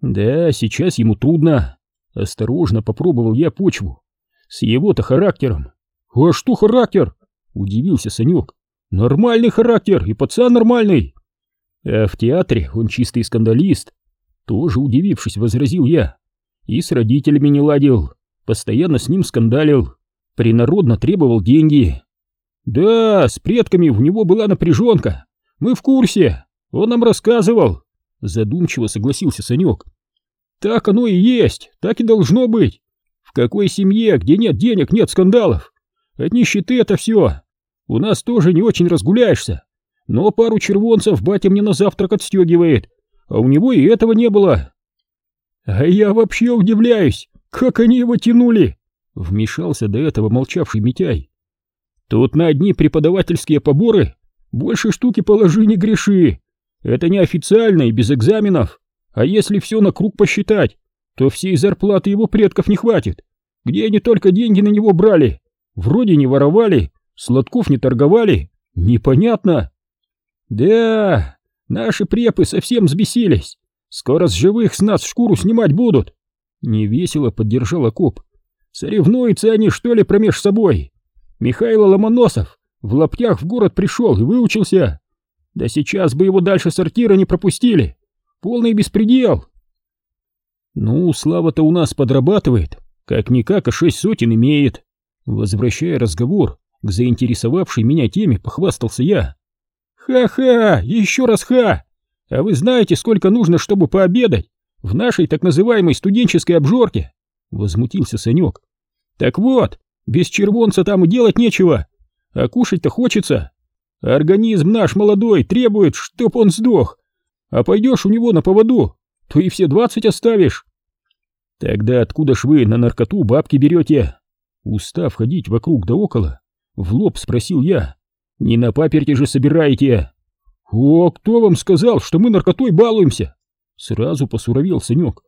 Да, сейчас ему трудно. Осторожно попробовал я почву. С его-то характером. А что характер? Удивился Санек. Нормальный характер, и пацан нормальный. А в театре он чистый скандалист. Тоже удивившись, возразил я. И с родителями не ладил. Постоянно с ним скандалил. Принародно требовал деньги. Да, с предками у него была напряженка. Мы в курсе. Он нам рассказывал. Задумчиво согласился Санек. Так оно и есть, так и должно быть. В какой семье, где нет денег, нет скандалов? От нищеты это все. У нас тоже не очень разгуляешься. Но пару червонцев батя мне на завтрак отстегивает, а у него и этого не было. А я вообще удивляюсь, как они его тянули. Вмешался до этого молчавший Митяй. Тут на одни преподавательские поборы больше штуки положи не греши. Это неофициально и без экзаменов. А если все на круг посчитать, то всей зарплаты его предков не хватит. Где они только деньги на него брали? Вроде не воровали, сладков не торговали. Непонятно. Да, наши препы совсем взбесились. Скоро с живых с нас шкуру снимать будут. Невесело поддержал окоп. Соревнуются они, что ли, промеж собой? Михаил Ломоносов в лаптях в город пришел и выучился. Да сейчас бы его дальше сортира не пропустили. Полный беспредел. Ну, Слава-то у нас подрабатывает, как-никак, а шесть сотен имеет. Возвращая разговор к заинтересовавшей меня теме, похвастался я. Ха-ха, еще раз ха! А вы знаете, сколько нужно, чтобы пообедать в нашей так называемой студенческой обжорке? Возмутился Санек. Так вот, без червонца там и делать нечего, а кушать-то хочется. Организм наш молодой требует, чтоб он сдох, а пойдешь у него на поводу, то и все двадцать оставишь. Тогда откуда ж вы на наркоту бабки берете? Устав ходить вокруг да около, в лоб спросил я. Не на паперти же собираете? О, кто вам сказал, что мы наркотой балуемся? Сразу посуровел Санек.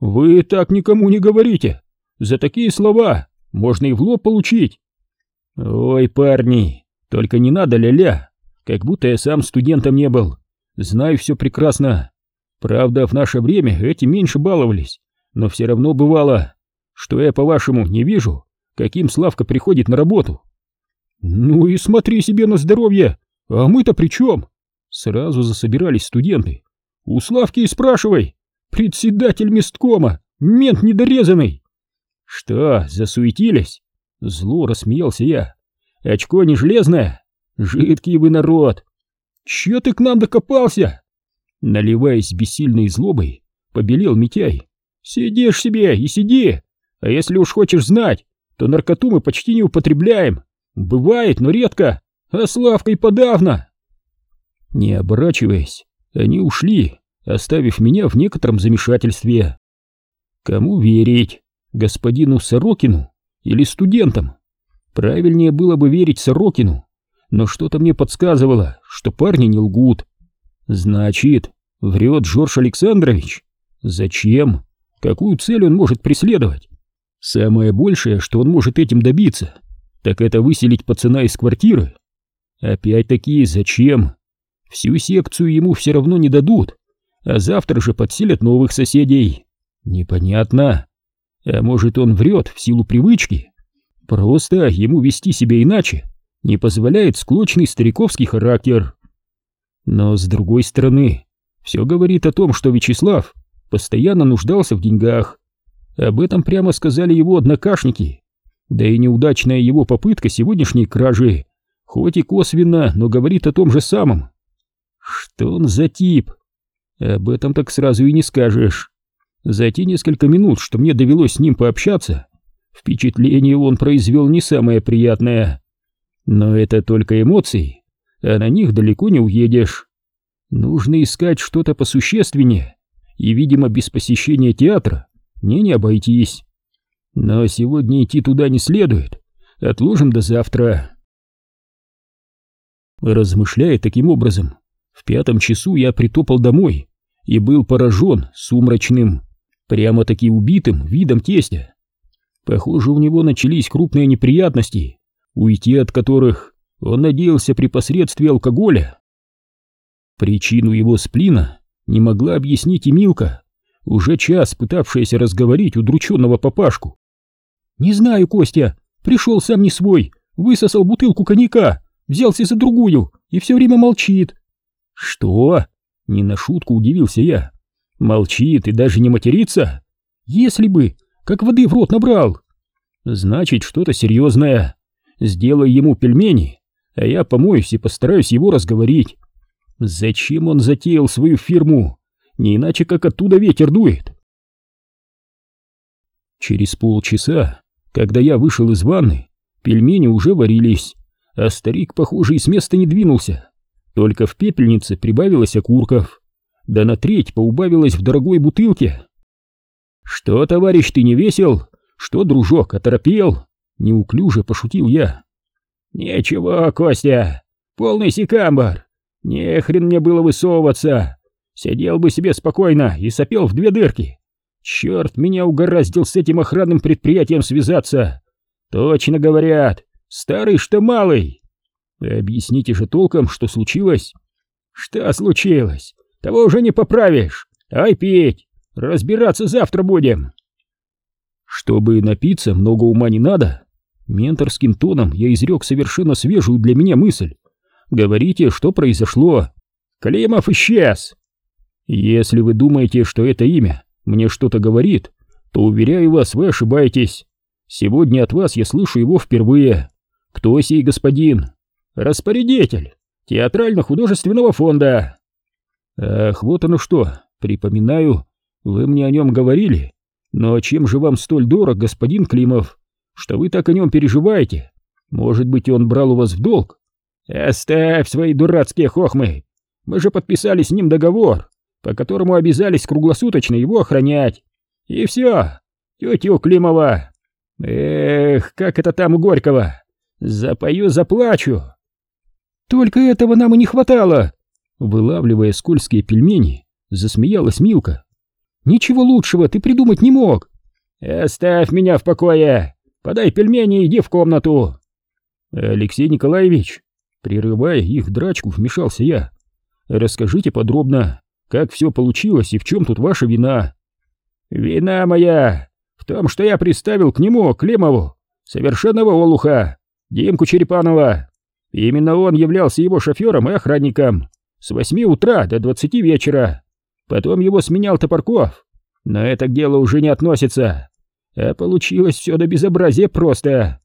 Вы так никому не говорите. За такие слова можно и в лоб получить. Ой, парни, только не надо ля-ля, как будто я сам студентом не был. Знаю все прекрасно. Правда, в наше время эти меньше баловались, но все равно бывало. Что я, по-вашему, не вижу, каким Славка приходит на работу. Ну и смотри себе на здоровье, а мы-то при чем? Сразу засобирались студенты. У Славки и спрашивай, председатель месткома, мент недорезанный. «Что, засуетились?» Зло рассмеялся я. «Очко не железное? Жидкий вы народ!» «Че ты к нам докопался?» Наливаясь бессильной злобой, побелел Митяй. «Сидишь себе и сиди! А если уж хочешь знать, то наркоту мы почти не употребляем. Бывает, но редко, а Славкой подавно!» Не оборачиваясь, они ушли, оставив меня в некотором замешательстве. Кому верить? господину Сорокину или студентам. Правильнее было бы верить Сорокину, но что-то мне подсказывало, что парни не лгут. Значит, врет Жорж Александрович? Зачем? Какую цель он может преследовать? Самое большее, что он может этим добиться, так это выселить пацана из квартиры. Опять-таки, зачем? Всю секцию ему все равно не дадут, а завтра же подселят новых соседей. Непонятно. А может, он врет в силу привычки? Просто ему вести себя иначе не позволяет склочный стариковский характер. Но с другой стороны, все говорит о том, что Вячеслав постоянно нуждался в деньгах. Об этом прямо сказали его однокашники. Да и неудачная его попытка сегодняшней кражи, хоть и косвенно, но говорит о том же самом. Что он за тип? Об этом так сразу и не скажешь. За те несколько минут, что мне довелось с ним пообщаться, впечатление он произвел не самое приятное. Но это только эмоции, а на них далеко не уедешь. Нужно искать что-то посущественнее, и, видимо, без посещения театра мне не обойтись. Но сегодня идти туда не следует, отложим до завтра. Размышляя таким образом, в пятом часу я притопал домой и был поражен сумрачным, прямо-таки убитым видом тестя. Похоже, у него начались крупные неприятности, уйти от которых он надеялся при посредстве алкоголя. Причину его сплина не могла объяснить и Милка, уже час пытавшаяся разговорить удрученного папашку. «Не знаю, Костя, пришел сам не свой, высосал бутылку коньяка, взялся за другую и все время молчит». «Что?» — не на шутку удивился я. «Молчит и даже не матерится? Если бы, как воды в рот набрал!» «Значит, что-то серьезное. Сделай ему пельмени, а я помоюсь и постараюсь его разговорить. Зачем он затеял свою фирму? Не иначе, как оттуда ветер дует. Через полчаса, когда я вышел из ванны, пельмени уже варились, а старик, похоже, и с места не двинулся. Только в пепельнице прибавилось окурков, да на треть поубавилось в дорогой бутылке. «Что, товарищ, ты не весел? Что, дружок, оторопел?» Неуклюже пошутил я. «Ничего, Костя, полный секамбар. Не хрен мне было высовываться. Сидел бы себе спокойно и сопел в две дырки. Черт, меня угораздил с этим охранным предприятием связаться. Точно говорят, старый что малый. Объясните же толком, что случилось. Что случилось? Того уже не поправишь. Ай петь, разбираться завтра будем. Чтобы напиться, много ума не надо. Менторским тоном я изрек совершенно свежую для меня мысль. Говорите, что произошло. Климов исчез. Если вы думаете, что это имя мне что-то говорит, то, уверяю вас, вы ошибаетесь. Сегодня от вас я слышу его впервые. Кто сей господин? Распорядитель театрально-художественного фонда. Ах, вот оно что, припоминаю, вы мне о нем говорили. Но чем же вам столь дорог, господин Климов, что вы так о нем переживаете? Может быть, он брал у вас в долг? Оставь свои дурацкие хохмы. Мы же подписали с ним договор по которому обязались круглосуточно его охранять. И все, тетю Климова. Эх, как это там у Горького. Запою, заплачу. Только этого нам и не хватало. Вылавливая скользкие пельмени, засмеялась Милка. Ничего лучшего ты придумать не мог. Оставь меня в покое. Подай пельмени и иди в комнату. Алексей Николаевич, прерывая их драчку, вмешался я. Расскажите подробно, как все получилось и в чем тут ваша вина? Вина моя в том, что я приставил к нему, Климову, совершенного олуха, Димку Черепанова. Именно он являлся его шофером и охранником с восьми утра до двадцати вечера. Потом его сменял Топорков, но это к делу уже не относится. А получилось все до безобразия просто.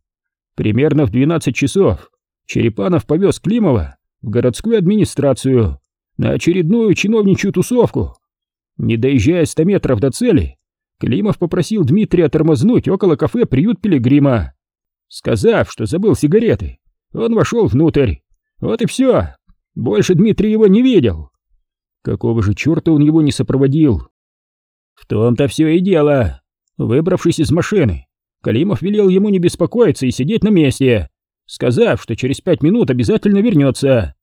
Примерно в двенадцать часов Черепанов повез Климова в городскую администрацию, на очередную чиновничью тусовку. Не доезжая ста метров до цели, Климов попросил Дмитрия тормознуть около кафе «Приют Пилигрима». Сказав, что забыл сигареты, он вошел внутрь. Вот и все. Больше Дмитрий его не видел. Какого же черта он его не сопроводил? В том-то все и дело. Выбравшись из машины, Калимов велел ему не беспокоиться и сидеть на месте, сказав, что через пять минут обязательно вернется.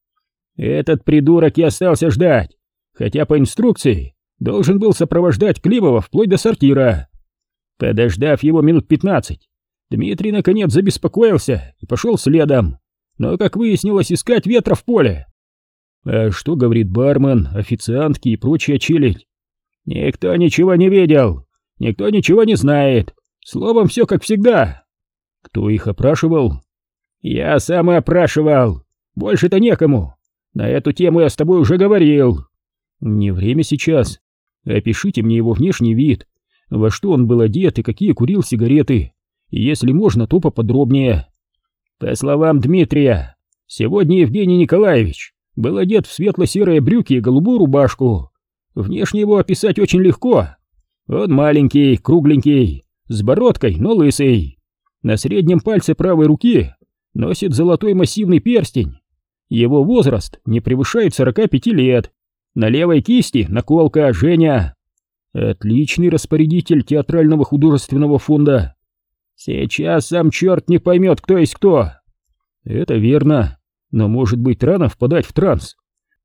Этот придурок и остался ждать, хотя по инструкции должен был сопровождать Климова вплоть до сортира. Подождав его минут пятнадцать, Дмитрий наконец забеспокоился и пошел следом, но, как выяснилось, искать ветра в поле. А что говорит бармен, официантки и прочая челядь? Никто ничего не видел, никто ничего не знает, словом, все как всегда. Кто их опрашивал? Я сам и опрашивал, больше-то некому. На эту тему я с тобой уже говорил. Не время сейчас. Опишите мне его внешний вид, во что он был одет и какие курил сигареты. Если можно, то поподробнее. По словам Дмитрия, сегодня Евгений Николаевич был одет в светло-серые брюки и голубую рубашку. Внешне его описать очень легко. Он маленький, кругленький, с бородкой, но лысый. На среднем пальце правой руки носит золотой массивный перстень. Его возраст не превышает 45 лет. На левой кисти наколка Женя. Отличный распорядитель театрального художественного фонда. Сейчас сам черт не поймет, кто есть кто. Это верно, но может быть рано впадать в транс.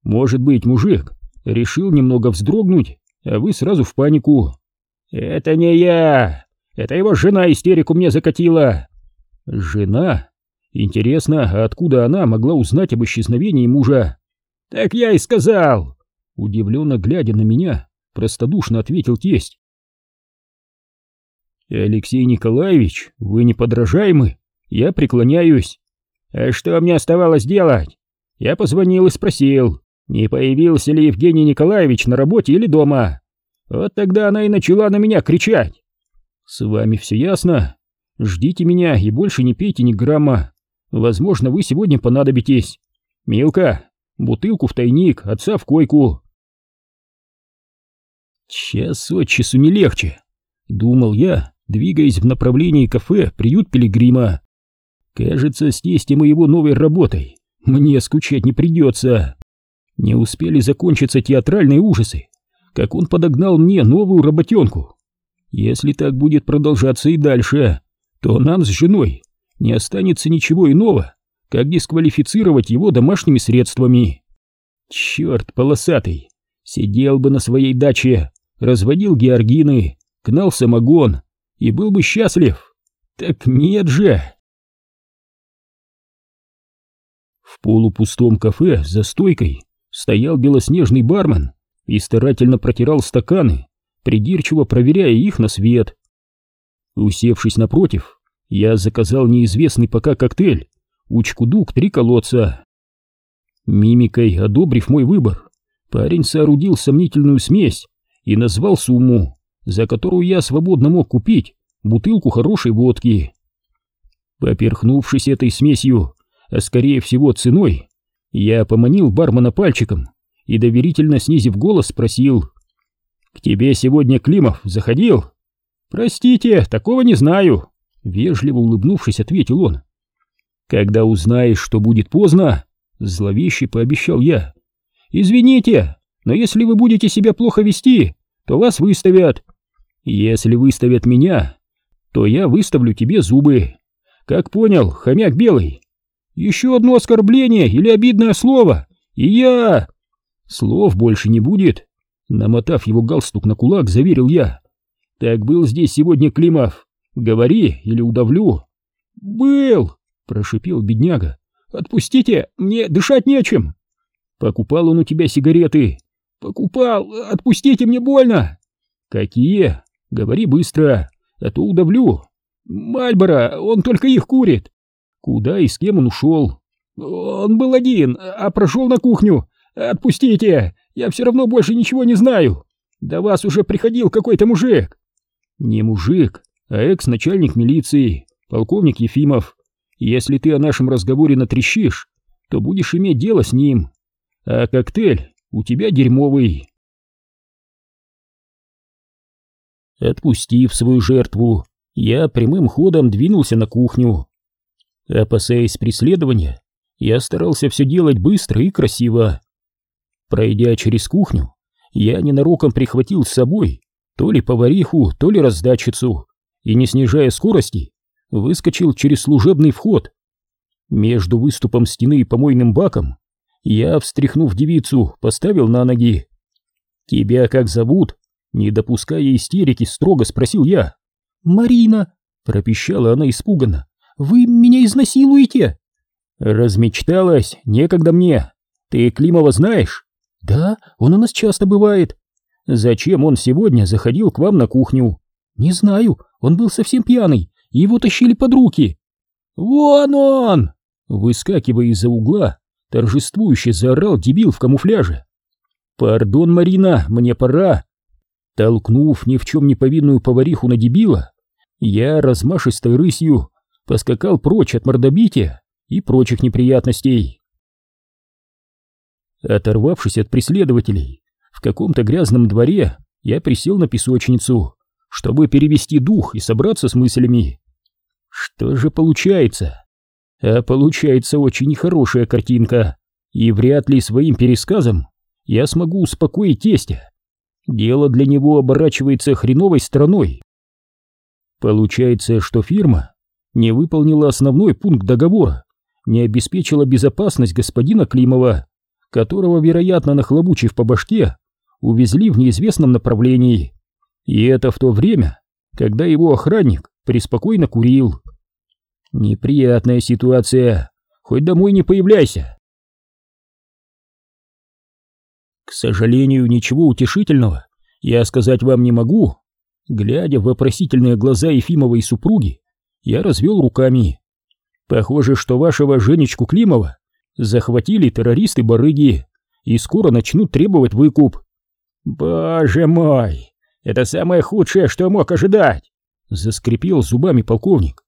Может быть мужик решил немного вздрогнуть, а вы сразу в панику. Это не я, это его жена истерику мне закатила. Жена? Интересно, откуда она могла узнать об исчезновении мужа? Так я и сказал. Удивленно глядя на меня, простодушно ответил тесть. Алексей Николаевич, вы неподражаемы, я преклоняюсь. А что мне оставалось делать? Я позвонил и спросил, не появился ли Евгений Николаевич на работе или дома. Вот тогда она и начала на меня кричать. С вами все ясно? Ждите меня и больше не пейте ни грамма. Возможно, вы сегодня понадобитесь. Милка, бутылку в тайник, отца в койку. Час от часу не легче, думал я, двигаясь в направлении кафе «Приют Пилигрима». Кажется, с тестем и его новой работой мне скучать не придется. Не успели закончиться театральные ужасы, как он подогнал мне новую работенку. Если так будет продолжаться и дальше, то нам с женой не останется ничего иного, как дисквалифицировать его домашними средствами. Черт полосатый, сидел бы на своей даче, разводил георгины, гнал самогон и был бы счастлив. Так нет же! В полупустом кафе за стойкой стоял белоснежный бармен и старательно протирал стаканы, придирчиво проверяя их на свет. Усевшись напротив, я заказал неизвестный пока коктейль, учкудук три колодца. Мимикой одобрив мой выбор, парень соорудил сомнительную смесь и назвал сумму, за которую я свободно мог купить бутылку хорошей водки. Поперхнувшись этой смесью, а скорее всего ценой, я поманил бармена пальчиком и, доверительно снизив голос, спросил. «К тебе сегодня Климов заходил?» «Простите, такого не знаю», — вежливо улыбнувшись, ответил он. «Когда узнаешь, что будет поздно», — зловеще пообещал я. «Извините, но если вы будете себя плохо вести, то вас выставят. Если выставят меня, то я выставлю тебе зубы. Как понял, хомяк белый?» Еще одно оскорбление или обидное слово, и я... Слов больше не будет. Намотав его галстук на кулак, заверил я. Так был здесь сегодня Климов. Говори или удавлю. Был, прошипел бедняга. Отпустите, мне дышать нечем. Покупал он у тебя сигареты. Покупал, отпустите, мне больно. Какие? Говори быстро, а то удавлю. Мальборо, он только их курит. Куда и с кем он ушел? Он был один, а прошел на кухню. Отпустите, я все равно больше ничего не знаю. До вас уже приходил какой-то мужик. Не мужик, а экс-начальник милиции, полковник Ефимов. Если ты о нашем разговоре натрещишь, то будешь иметь дело с ним. А коктейль у тебя дерьмовый. Отпустив свою жертву, я прямым ходом двинулся на кухню. Опасаясь преследования, я старался все делать быстро и красиво. Пройдя через кухню, я ненароком прихватил с собой то ли повариху, то ли раздатчицу, и, не снижая скорости, выскочил через служебный вход. Между выступом стены и помойным баком я, встряхнув девицу, поставил на ноги. Тебя как зовут? Не допуская истерики, строго спросил я. Марина, пропищала она испуганно. Вы меня изнасилуете? Размечталась, некогда мне. Ты Климова знаешь? Да, он у нас часто бывает. Зачем он сегодня заходил к вам на кухню? Не знаю, он был совсем пьяный, его тащили под руки. Вон он! Выскакивая из-за угла, торжествующе заорал дебил в камуфляже. «Пардон, Марина, мне пора!» Толкнув ни в чем не повинную повариху на дебила, я размашистой рысью поскакал прочь от мордобития и прочих неприятностей. Оторвавшись от преследователей, в каком-то грязном дворе я присел на песочницу, чтобы перевести дух и собраться с мыслями. Что же получается? А получается очень нехорошая картинка, и вряд ли своим пересказом я смогу успокоить тестя. Дело для него оборачивается хреновой стороной. Получается, что фирма не выполнила основной пункт договора, не обеспечила безопасность господина Климова, которого, вероятно, нахлобучив по башке, увезли в неизвестном направлении. И это в то время, когда его охранник преспокойно курил. Неприятная ситуация, хоть домой не появляйся. К сожалению, ничего утешительного я сказать вам не могу. Глядя в вопросительные глаза Ефимовой супруги, я развел руками. Похоже, что вашего Женечку Климова захватили террористы-барыги и скоро начнут требовать выкуп. Боже мой, это самое худшее, что мог ожидать, заскрипел зубами полковник.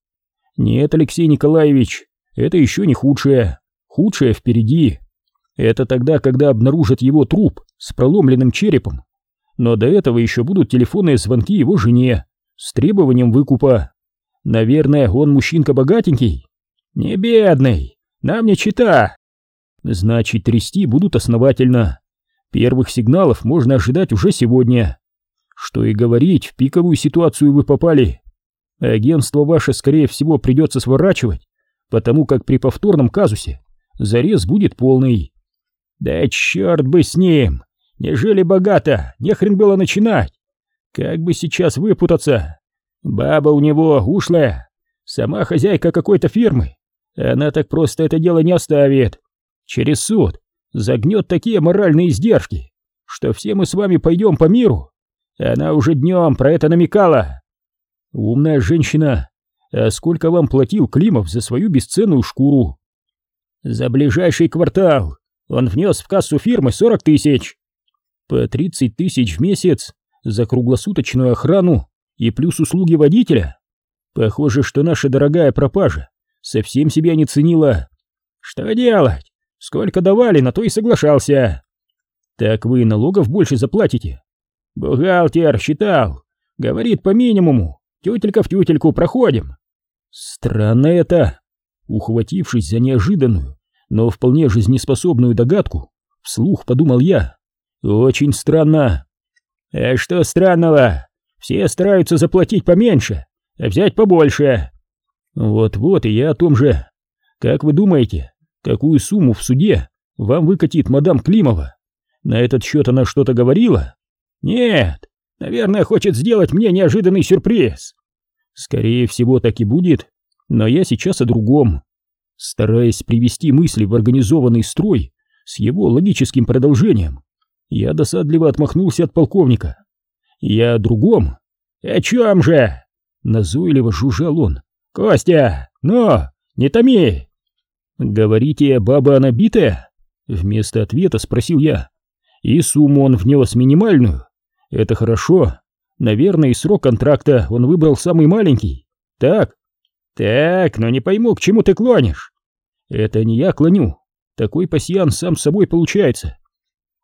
Нет, Алексей Николаевич, это еще не худшее. Худшее впереди. Это тогда, когда обнаружат его труп с проломленным черепом. Но до этого еще будут телефонные звонки его жене с требованием выкупа. Наверное, он мужчинка богатенький. Не бедный, нам не чита. Значит, трясти будут основательно. Первых сигналов можно ожидать уже сегодня. Что и говорить, в пиковую ситуацию вы попали. Агентство ваше, скорее всего, придется сворачивать, потому как при повторном казусе зарез будет полный. Да черт бы с ним! Не жили богато, не хрен было начинать. Как бы сейчас выпутаться? Баба у него ушлая, сама хозяйка какой-то фирмы. Она так просто это дело не оставит. Через суд загнет такие моральные издержки, что все мы с вами пойдем по миру. Она уже днем про это намекала. Умная женщина. А сколько вам платил Климов за свою бесценную шкуру? За ближайший квартал он внес в кассу фирмы 40 тысяч. По 30 тысяч в месяц за круглосуточную охрану и плюс услуги водителя. Похоже, что наша дорогая пропажа совсем себя не ценила. Что делать? Сколько давали, на то и соглашался. Так вы налогов больше заплатите. Бухгалтер считал. Говорит по минимуму. Тютелька в тютельку проходим. Странно это. Ухватившись за неожиданную, но вполне жизнеспособную догадку, вслух подумал я. Очень странно. А что странного? Все стараются заплатить поменьше, а взять побольше. Вот-вот и я о том же. Как вы думаете, какую сумму в суде вам выкатит мадам Климова? На этот счет она что-то говорила? Нет, Наверное, хочет сделать мне неожиданный сюрприз. Скорее всего, так и будет, но я сейчас о другом. Стараясь привести мысли в организованный строй с его логическим продолжением, я досадливо отмахнулся от полковника. Я о другом. О чем же? Назойливо жужжал он. Костя, ну, не томи. Говорите, баба она битая? Вместо ответа спросил я. И сумму он внес минимальную. Это хорошо. Наверное, и срок контракта он выбрал самый маленький. Так? Так, но не пойму, к чему ты клонишь. Это не я клоню. Такой пасьян сам собой получается.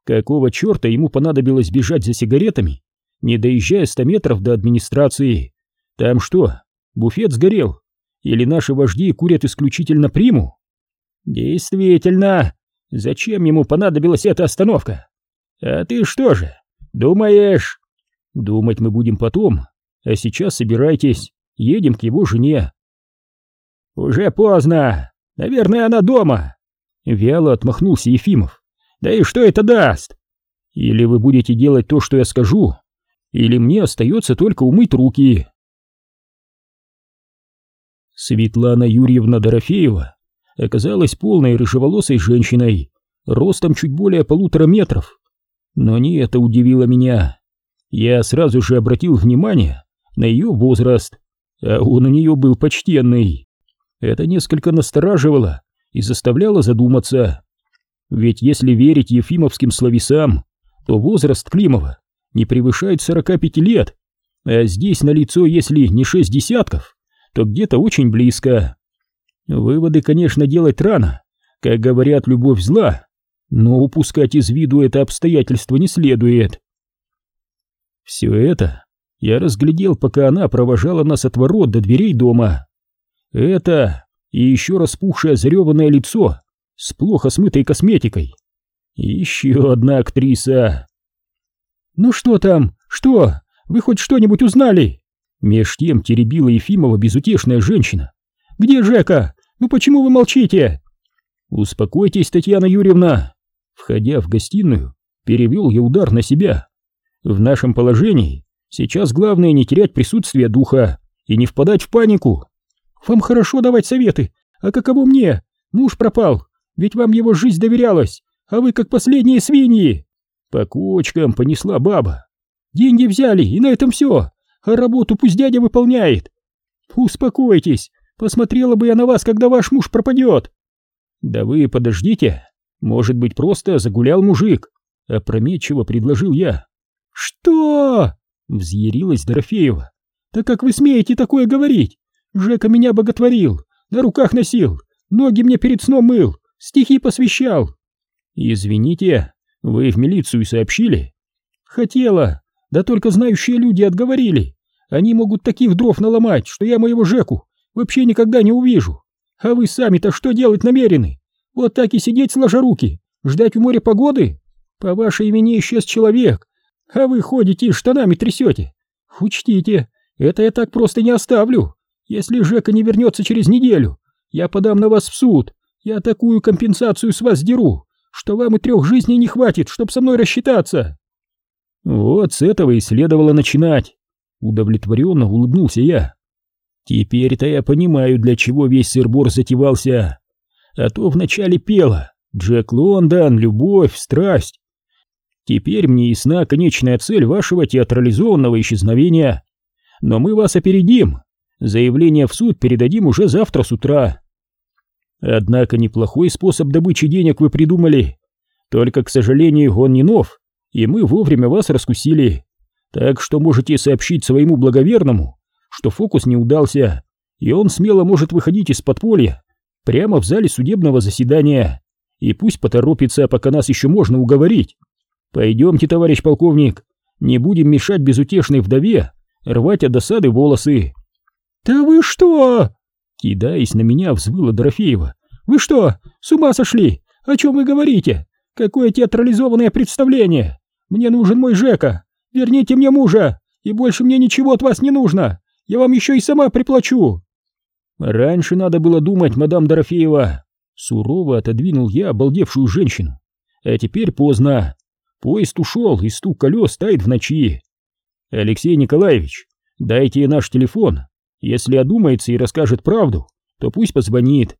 Какого черта ему понадобилось бежать за сигаретами, не доезжая ста метров до администрации? Там что, буфет сгорел? Или наши вожди курят исключительно приму? Действительно, зачем ему понадобилась эта остановка? А ты что же, «Думаешь?» «Думать мы будем потом, а сейчас собирайтесь, едем к его жене». «Уже поздно, наверное, она дома», — вяло отмахнулся Ефимов. «Да и что это даст?» Или вы будете делать то, что я скажу, или мне остается только умыть руки. Светлана Юрьевна Дорофеева оказалась полной рыжеволосой женщиной, ростом чуть более полутора метров. Но не это удивило меня. Я сразу же обратил внимание на ее возраст, а он у нее был почтенный. Это несколько настораживало и заставляло задуматься. Ведь если верить ефимовским словесам, то возраст Климова не превышает 45 лет, а здесь на лицо, если не шесть десятков, то где-то очень близко. Выводы, конечно, делать рано, как говорят, любовь зла, но упускать из виду это обстоятельство не следует. Все это я разглядел, пока она провожала нас от ворот до дверей дома. Это и еще распухшее зареванное лицо с плохо смытой косметикой. Еще одна актриса. «Ну что там? Что? Вы хоть что-нибудь узнали?» Меж тем теребила Ефимова безутешная женщина. «Где Жека? Ну почему вы молчите?» «Успокойтесь, Татьяна Юрьевна!» Входя в гостиную, перевел я удар на себя. «В нашем положении сейчас главное не терять присутствие духа и не впадать в панику. Вам хорошо давать советы, а каково мне? Муж пропал, ведь вам его жизнь доверялась, а вы как последние свиньи!» По кочкам понесла баба. «Деньги взяли, и на этом все, а работу пусть дядя выполняет!» «Успокойтесь, посмотрела бы я на вас, когда ваш муж пропадет!» «Да вы подождите, может быть, просто загулял мужик?» Опрометчиво предложил я. «Что?» — взъярилась Дорофеева. «Да как вы смеете такое говорить? Жека меня боготворил, на руках носил, ноги мне перед сном мыл, стихи посвящал». «Извините, вы в милицию сообщили?» «Хотела, да только знающие люди отговорили. Они могут таких дров наломать, что я моего Жеку вообще никогда не увижу. А вы сами-то что делать намерены? Вот так и сидеть сложа руки, ждать в море погоды? По вашей имени исчез человек, а вы ходите и штанами трясете. Учтите, это я так просто не оставлю. Если Жека не вернется через неделю, я подам на вас в суд. Я такую компенсацию с вас деру, что вам и трех жизней не хватит, чтобы со мной рассчитаться. Вот с этого и следовало начинать. Удовлетворенно улыбнулся я. Теперь-то я понимаю, для чего весь сыр-бор затевался. А то вначале пела «Джек Лондон, любовь, страсть». Теперь мне ясна конечная цель вашего театрализованного исчезновения. Но мы вас опередим. Заявление в суд передадим уже завтра с утра. Однако неплохой способ добычи денег вы придумали. Только, к сожалению, он не нов, и мы вовремя вас раскусили. Так что можете сообщить своему благоверному, что фокус не удался, и он смело может выходить из подполья прямо в зале судебного заседания. И пусть поторопится, пока нас еще можно уговорить. Пойдемте, товарищ полковник, не будем мешать безутешной вдове рвать от досады волосы. Да вы что? Кидаясь на меня, взвыла Дорофеева. Вы что, с ума сошли? О чем вы говорите? Какое театрализованное представление? Мне нужен мой Жека. Верните мне мужа, и больше мне ничего от вас не нужно. Я вам еще и сама приплачу. Раньше надо было думать, мадам Дорофеева. Сурово отодвинул я обалдевшую женщину. А теперь поздно. Поезд ушел, и стук колес тает в ночи. Алексей Николаевич, дайте наш телефон. Если одумается и расскажет правду, то пусть позвонит.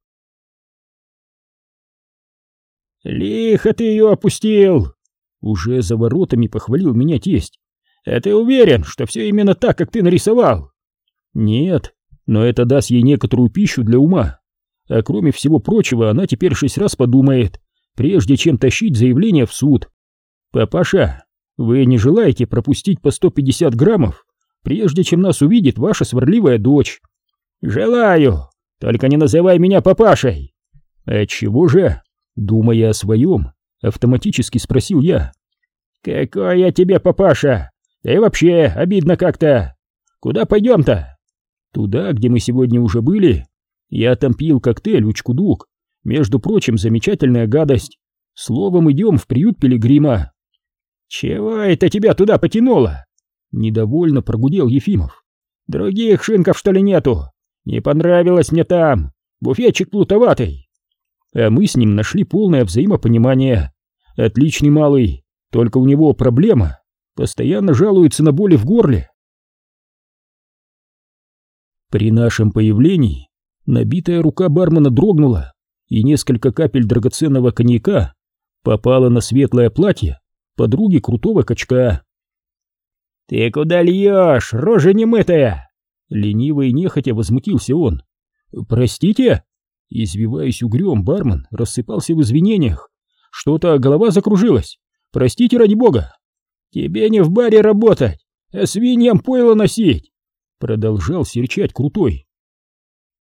Лихо ты ее опустил! Уже за воротами похвалил меня тесть. А ты уверен, что все именно так, как ты нарисовал? Нет, но это даст ей некоторую пищу для ума. А кроме всего прочего, она теперь шесть раз подумает, прежде чем тащить заявление в суд. «Папаша, вы не желаете пропустить по 150 граммов, прежде чем нас увидит ваша сварливая дочь?» «Желаю, только не называй меня папашей!» «Отчего же?» Думая о своем, автоматически спросил я. «Какой я тебе папаша? Да и вообще, обидно как-то. Куда пойдем-то?» «Туда, где мы сегодня уже были. Я там пил коктейль Учкудук. Между прочим, замечательная гадость. Словом, идем в приют Пилигрима. «Чего это тебя туда потянуло?» Недовольно прогудел Ефимов. «Других шинков, что ли, нету? Не понравилось мне там. Буфетчик плутоватый». А мы с ним нашли полное взаимопонимание. Отличный малый. только у него проблема, постоянно жалуется на боли в горле. При нашем появлении набитая рука бармена дрогнула, и несколько капель драгоценного коньяка попало на светлое платье подруги крутого качка. «Ты куда льешь, рожа немытая?» Лениво и нехотя возмутился он. «Простите?» Извиваясь угрём, бармен рассыпался в извинениях. «Что-то голова закружилась. Простите ради бога!» «Тебе не в баре работать, а свиньям пойло носить!» Продолжал серчать крутой.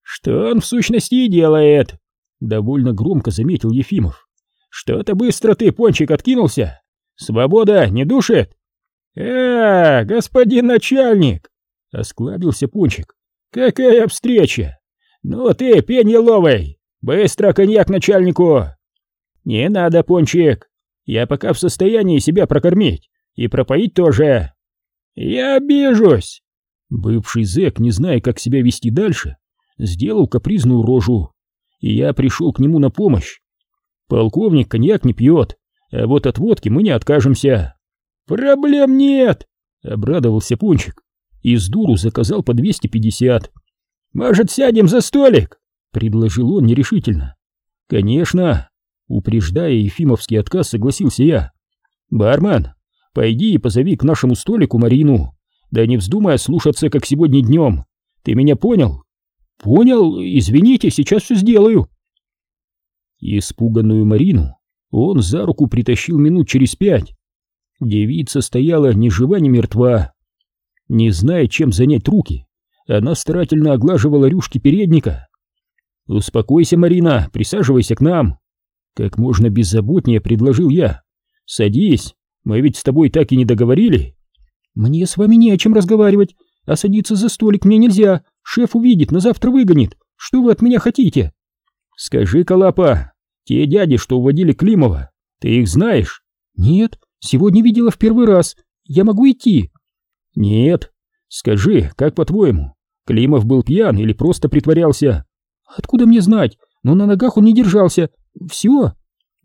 «Что он в сущности и делает?» Довольно громко заметил Ефимов. «Что-то быстро ты, пончик, откинулся! Свобода не душит!» «Э, господин начальник!» Осклабился пончик. «Какая встреча! Ну ты, пень еловый, быстро коньяк начальнику!» «Не надо, пончик, я пока в состоянии себя прокормить и пропоить тоже!» «Я обижусь!» Бывший зэк, не зная, как себя вести дальше, сделал капризную рожу, и я пришел к нему на помощь. Полковник коньяк не пьет, а вот от водки мы не откажемся. Проблем нет, обрадовался Пончик и с дуру заказал по 250. Может, сядем за столик? предложил он нерешительно. Конечно, упреждая Ефимовский отказ, согласился я. Бармен, пойди и позови к нашему столику Марину. Да не вздумай слушаться, как сегодня днем. Ты меня понял? Понял, извините, сейчас все сделаю. Испуганную Марину он за руку притащил минут через пять. Девица стояла ни жива, ни мертва. Не зная, чем занять руки, она старательно оглаживала рюшки передника. «Успокойся, Марина, присаживайся к нам!» Как можно беззаботнее предложил я. «Садись, мы ведь с тобой так и не договорили!» «Мне с вами не о чем разговаривать, а садиться за столик мне нельзя, шеф увидит, на завтра выгонит. Что вы от меня хотите?» «Скажи, Калапа, те дяди, что уводили Климова, ты их знаешь?» «Нет, сегодня видела в первый раз. Я могу идти?» «Нет. Скажи, как по-твоему, Климов был пьян или просто притворялся?» «Откуда мне знать? Но на ногах он не держался. Все?»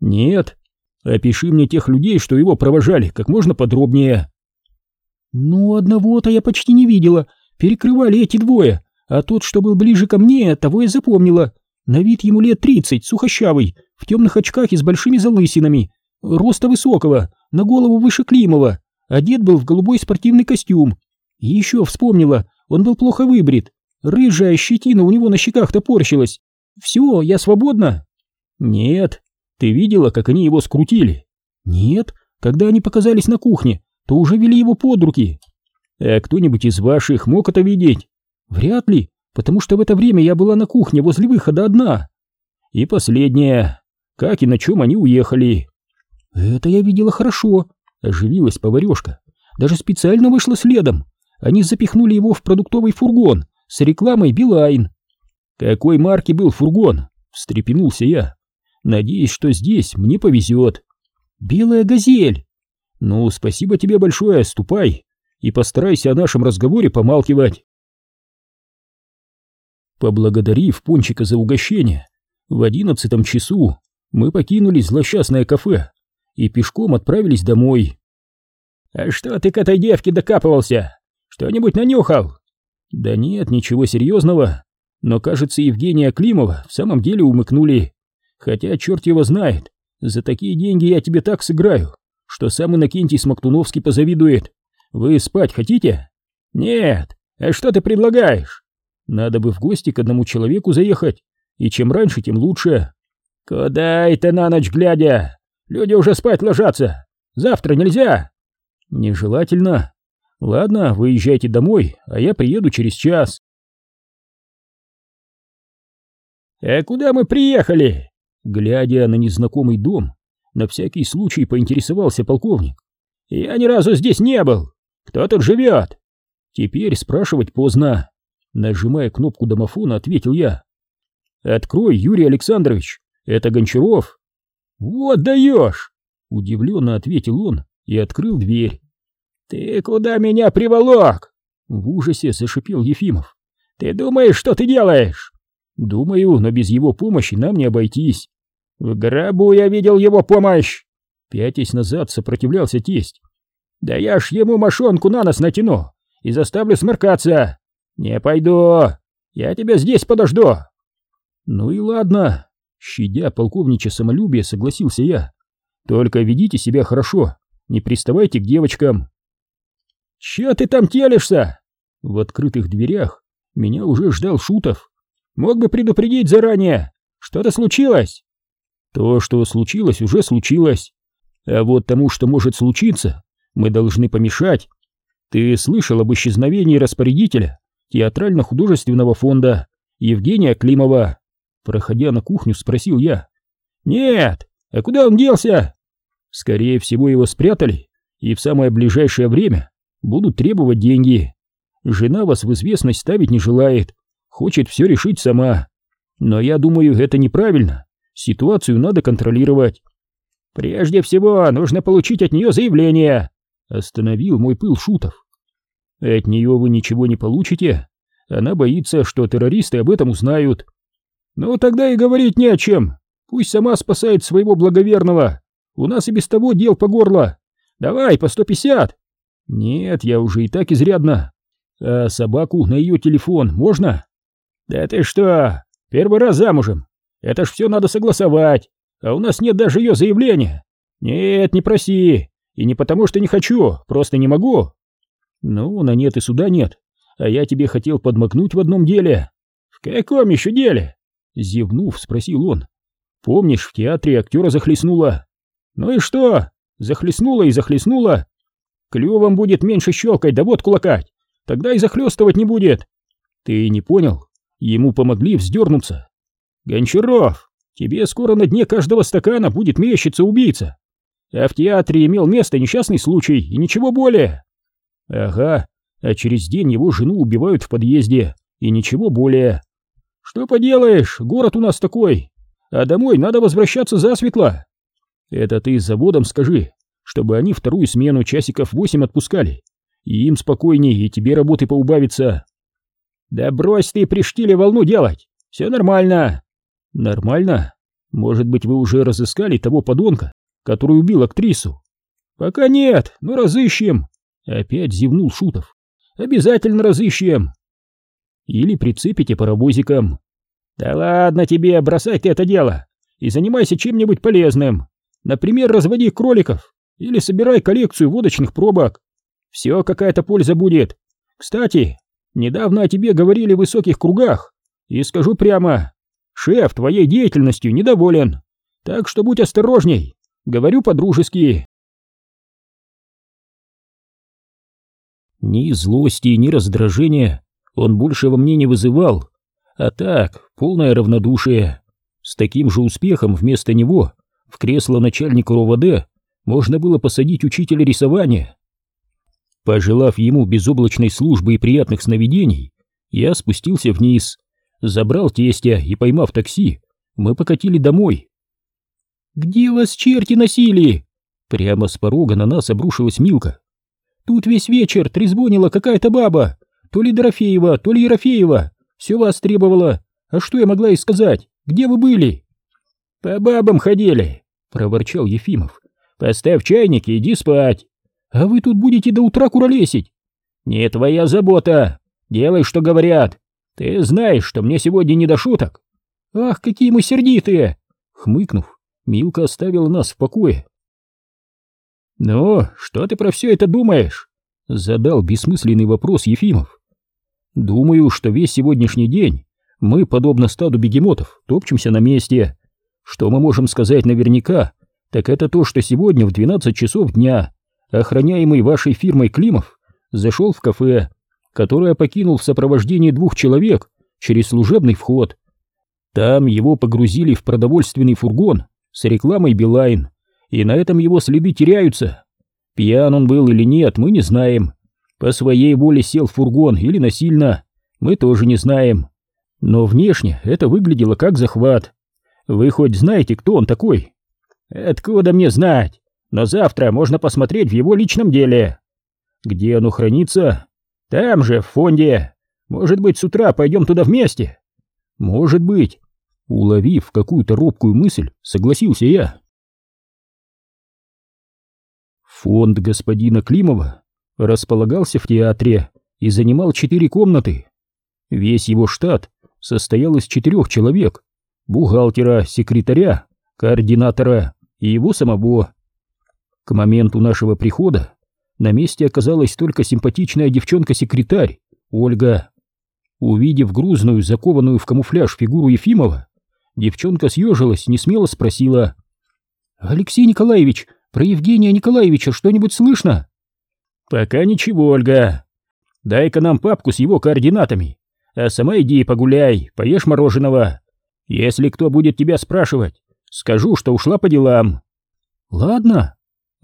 «Нет. Опиши мне тех людей, что его провожали, как можно подробнее». «Ну, одного-то я почти не видела. Перекрывали эти двое, а тот, что был ближе ко мне, того я запомнила. На вид ему лет тридцать, сухощавый, в темных очках и с большими залысинами, роста высокого, на голову выше Климова, одет был в голубой спортивный костюм. И еще вспомнила, он был плохо выбрит, рыжая щетина у него на щеках топорщилась. Все, я свободна? Нет. Ты видела, как они его скрутили? Нет. Когда они показались на кухне, то уже вели его под руки. А кто-нибудь из ваших мог это видеть? Вряд ли, потому что в это время я была на кухне возле выхода одна. И последнее. Как и на чем они уехали? Это я видела хорошо, оживилась поварешка. Даже специально вышла следом. Они запихнули его в продуктовый фургон с рекламой Билайн. Какой марки был фургон? Встрепенулся я. Надеюсь, что здесь мне повезет. Белая газель. «Ну, спасибо тебе большое, ступай и постарайся о нашем разговоре помалкивать». Поблагодарив Пончика за угощение, в одиннадцатом часу мы покинули злосчастное кафе и пешком отправились домой. «А что ты к этой девке докапывался? Что-нибудь нанюхал?» «Да нет, ничего серьезного, но, кажется, Евгения Климова в самом деле умыкнули. Хотя черт его знает, за такие деньги я тебе так сыграю, что сам Иннокентий Смоктуновский позавидует. Вы спать хотите? Нет. А что ты предлагаешь? Надо бы в гости к одному человеку заехать, и чем раньше, тем лучше. Куда это на ночь глядя? Люди уже спать ложатся. Завтра нельзя. Нежелательно. Ладно, вы езжайте домой, а я приеду через час. «А куда мы приехали?» Глядя на незнакомый дом, на всякий случай поинтересовался полковник. «Я ни разу здесь не был. Кто тут живет?» «Теперь спрашивать поздно». Нажимая кнопку домофона, ответил я. «Открой, Юрий Александрович, это Гончаров». «Вот даешь!» Удивленно ответил он и открыл дверь. «Ты куда меня приволок?» В ужасе зашипел Ефимов. «Ты думаешь, что ты делаешь?» «Думаю, но без его помощи нам не обойтись. В гробу я видел его помощь. Пятясь назад сопротивлялся тесть. Да я ж ему мошонку на нос натяну и заставлю сморкаться. Не пойду. Я тебя здесь подожду. Ну и ладно. Щадя полковничье самолюбие, согласился я. Только ведите себя хорошо, не приставайте к девочкам. Че ты там телишься? В открытых дверях меня уже ждал Шутов. Мог бы предупредить заранее. Что-то случилось? То, что случилось, уже случилось. А вот тому, что может случиться, мы должны помешать. Ты слышал об исчезновении распорядителя театрально-художественного фонда Евгения Климова? Проходя на кухню, спросил я. Нет, а куда он делся? Скорее всего, его спрятали, и в самое ближайшее время будут требовать деньги. Жена вас в известность ставить не желает, хочет все решить сама. Но я думаю, это неправильно. Ситуацию надо контролировать. Прежде всего, нужно получить от нее заявление. Остановил мой пыл Шутов. От нее вы ничего не получите. Она боится, что террористы об этом узнают. Ну тогда и говорить не о чем. Пусть сама спасает своего благоверного. У нас и без того дел по горло. Давай, по сто пятьдесят. Нет, я уже и так изрядно. А собаку на ее телефон можно? Да ты что, первый раз замужем. Это ж все надо согласовать, а у нас нет даже ее заявления. Нет, не проси. И не потому, что не хочу, просто не могу. Ну, на нет и суда нет. А я тебе хотел подмогнуть в одном деле. В каком еще деле? Зевнув, спросил он. Помнишь, в театре актера захлестнуло? Ну и что? Захлестнуло и захлестнуло. Клювом будет меньше щелкать, да вот кулакать. Тогда и захлестывать не будет. Ты не понял? Ему помогли вздернуться. Гончаров, тебе скоро на дне каждого стакана будет мерещиться убийца. А в театре имел место несчастный случай и ничего более. Ага, а через день его жену убивают в подъезде и ничего более. Что поделаешь, город у нас такой, а домой надо возвращаться засветло. Это ты заводом скажи, чтобы они вторую смену часиков восемь отпускали. И им спокойнее, и тебе работы поубавится. Да брось ты при штиле волну делать, все нормально. Нормально? Может быть, вы уже разыскали того подонка, который убил актрису? Пока нет, но разыщем. Опять зевнул Шутов. Обязательно разыщем. Или прицепите паровозиком. Да ладно тебе, бросай ты это дело и занимайся чем-нибудь полезным. Например, разводи кроликов или собирай коллекцию водочных пробок. Все какая-то польза будет. Кстати, недавно о тебе говорили в высоких кругах, и скажу прямо, Шеф твоей деятельностью недоволен, так что будь осторожней, говорю по-дружески. Ни злости, ни раздражения он больше во мне не вызывал, а так, полное равнодушие. С таким же успехом вместо него в кресло начальника РОВД можно было посадить учителя рисования. Пожелав ему безоблачной службы и приятных сновидений, я спустился вниз забрал тестя и, поймав такси, мы покатили домой. «Где вас черти носили?» Прямо с порога на нас обрушилась Милка. «Тут весь вечер трезвонила какая-то баба, то ли Дорофеева, то ли Ерофеева, все вас требовала. А что я могла и сказать? Где вы были?» «По бабам ходили», — проворчал Ефимов. «Поставь чайник и иди спать». «А вы тут будете до утра куролесить?» «Не твоя забота. Делай, что говорят. Ты знаешь, что мне сегодня не до шуток. Ах, какие мы сердитые! Хмыкнув, Милка оставила нас в покое. «Ну, что ты про все это думаешь?» — задал бессмысленный вопрос Ефимов. «Думаю, что весь сегодняшний день мы, подобно стаду бегемотов, топчемся на месте. Что мы можем сказать наверняка, так это то, что сегодня в 12 часов дня охраняемый вашей фирмой Климов зашел в кафе, которое покинул в сопровождении двух человек через служебный вход. Там его погрузили в продовольственный фургон с рекламой Билайн, и на этом его следы теряются. Пьян он был или нет, мы не знаем. По своей воле сел в фургон или насильно, мы тоже не знаем. Но внешне это выглядело как захват. Вы хоть знаете, кто он такой? Откуда мне знать? Но завтра можно посмотреть в его личном деле. Где оно хранится? Там же, в фонде. Может быть, с утра пойдем туда вместе? Может быть. Уловив какую-то робкую мысль, согласился я. Фонд господина Климова располагался в театре и занимал четыре комнаты. Весь его штат состоял из четырех человек, бухгалтера, секретаря, координатора и его самого. К моменту нашего прихода на месте оказалась только симпатичная девчонка-секретарь, Ольга. Увидев грузную, закованную в камуфляж фигуру Ефимова, девчонка съежилась, не смело спросила. «Алексей Николаевич, про Евгения Николаевича что-нибудь слышно?» «Пока ничего, Ольга. Дай-ка нам папку с его координатами, а сама иди погуляй, поешь мороженого. Если кто будет тебя спрашивать, скажу, что ушла по делам». «Ладно»,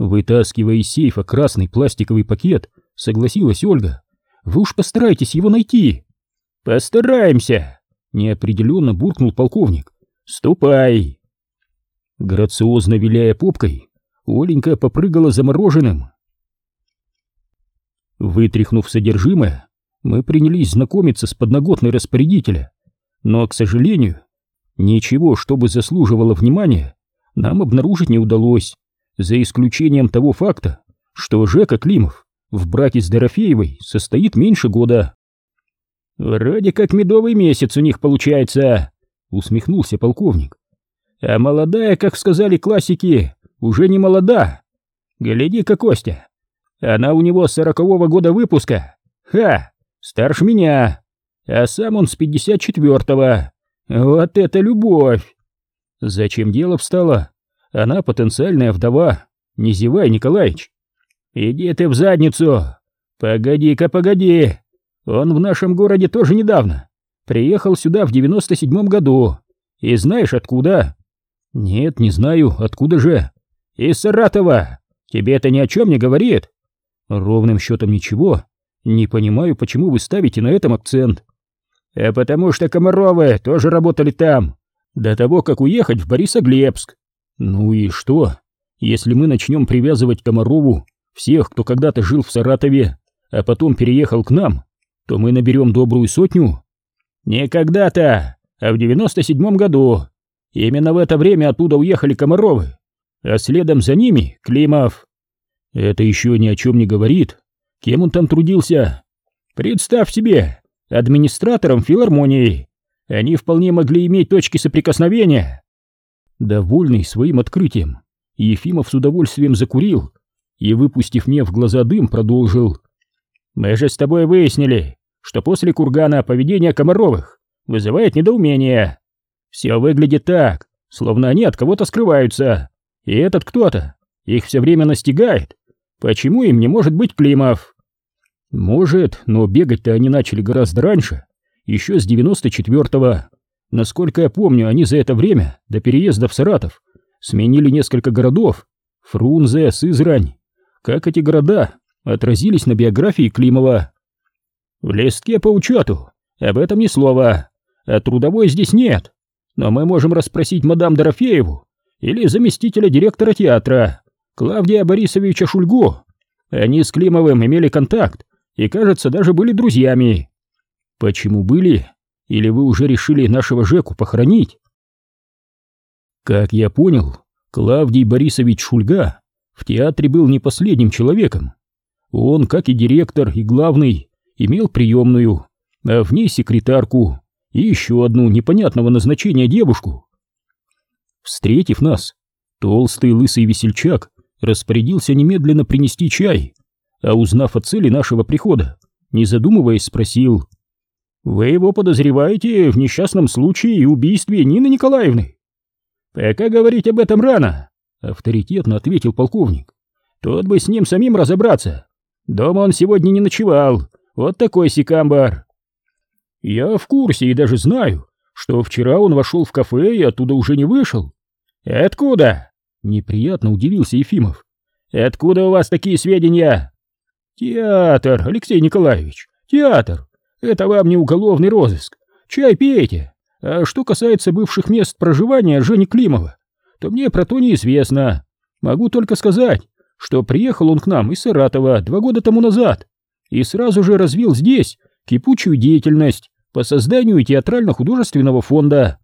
Вытаскивая из сейфа красный пластиковый пакет, согласилась Ольга. «Вы уж постарайтесь его найти!» «Постараемся!» — неопределенно буркнул полковник. «Ступай!» Грациозно виляя попкой, Оленька попрыгала за мороженым. Вытряхнув содержимое, мы принялись знакомиться с подноготной распорядителя, но, к сожалению, ничего, чтобы заслуживало внимания, нам обнаружить не удалось за исключением того факта, что Жека Климов в браке с Дорофеевой состоит меньше года. «Вроде как медовый месяц у них получается», — усмехнулся полковник. «А молодая, как сказали классики, уже не молода. Гляди-ка, Костя, она у него сорокового года выпуска. Ха, старше меня, а сам он с пятьдесят четвертого. Вот это любовь!» Зачем дело встало? Она потенциальная вдова. Не зевай, Николаич. Иди ты в задницу. Погоди-ка, погоди. Он в нашем городе тоже недавно. Приехал сюда в девяносто седьмом году. И знаешь откуда? Нет, не знаю, откуда же. Из Саратова. Тебе это ни о чем не говорит? Ровным счетом ничего. Не понимаю, почему вы ставите на этом акцент. А потому что Комаровы тоже работали там. До того, как уехать в Борисоглебск. Ну и что, если мы начнем привязывать Комарову всех, кто когда-то жил в Саратове, а потом переехал к нам, то мы наберем добрую сотню? Не когда-то, а в девяносто седьмом году. Именно в это время оттуда уехали Комаровы, а следом за ними Климов. Это еще ни о чем не говорит. Кем он там трудился? Представь себе, администратором филармонии. Они вполне могли иметь точки соприкосновения. Довольный своим открытием, Ефимов с удовольствием закурил и, выпустив мне в глаза дым, продолжил. «Мы же с тобой выяснили, что после кургана поведение Комаровых вызывает недоумение. Все выглядит так, словно они от кого-то скрываются, и этот кто-то их все время настигает. Почему им не может быть Климов?» «Может, но бегать-то они начали гораздо раньше, еще с девяносто четвертого. Насколько я помню, они за это время, до переезда в Саратов, сменили несколько городов. Фрунзе, Сызрань. Как эти города отразились на биографии Климова? В листке по учету. Об этом ни слова. А трудовой здесь нет. Но мы можем расспросить мадам Дорофееву или заместителя директора театра, Клавдия Борисовича Шульгу. Они с Климовым имели контакт и, кажется, даже были друзьями. Почему были? Или вы уже решили нашего Жеку похоронить? Как я понял, Клавдий Борисович Шульга в театре был не последним человеком. Он, как и директор, и главный, имел приемную, а в ней секретарку и еще одну непонятного назначения девушку. Встретив нас, толстый лысый весельчак распорядился немедленно принести чай, а узнав о цели нашего прихода, не задумываясь, спросил — вы его подозреваете в несчастном случае и убийстве Нины Николаевны? Пока говорить об этом рано, авторитетно ответил полковник. Тот бы с ним самим разобраться. Дома он сегодня не ночевал. Вот такой сикамбар. Я в курсе и даже знаю, что вчера он вошел в кафе и оттуда уже не вышел. Откуда? Неприятно удивился Ефимов. Откуда у вас такие сведения? Театр, Алексей Николаевич, театр. Это вам не уголовный розыск. Чай пейте. А что касается бывших мест проживания Жени Климова, то мне про то неизвестно. Могу только сказать, что приехал он к нам из Саратова два года тому назад и сразу же развил здесь кипучую деятельность по созданию театрально-художественного фонда.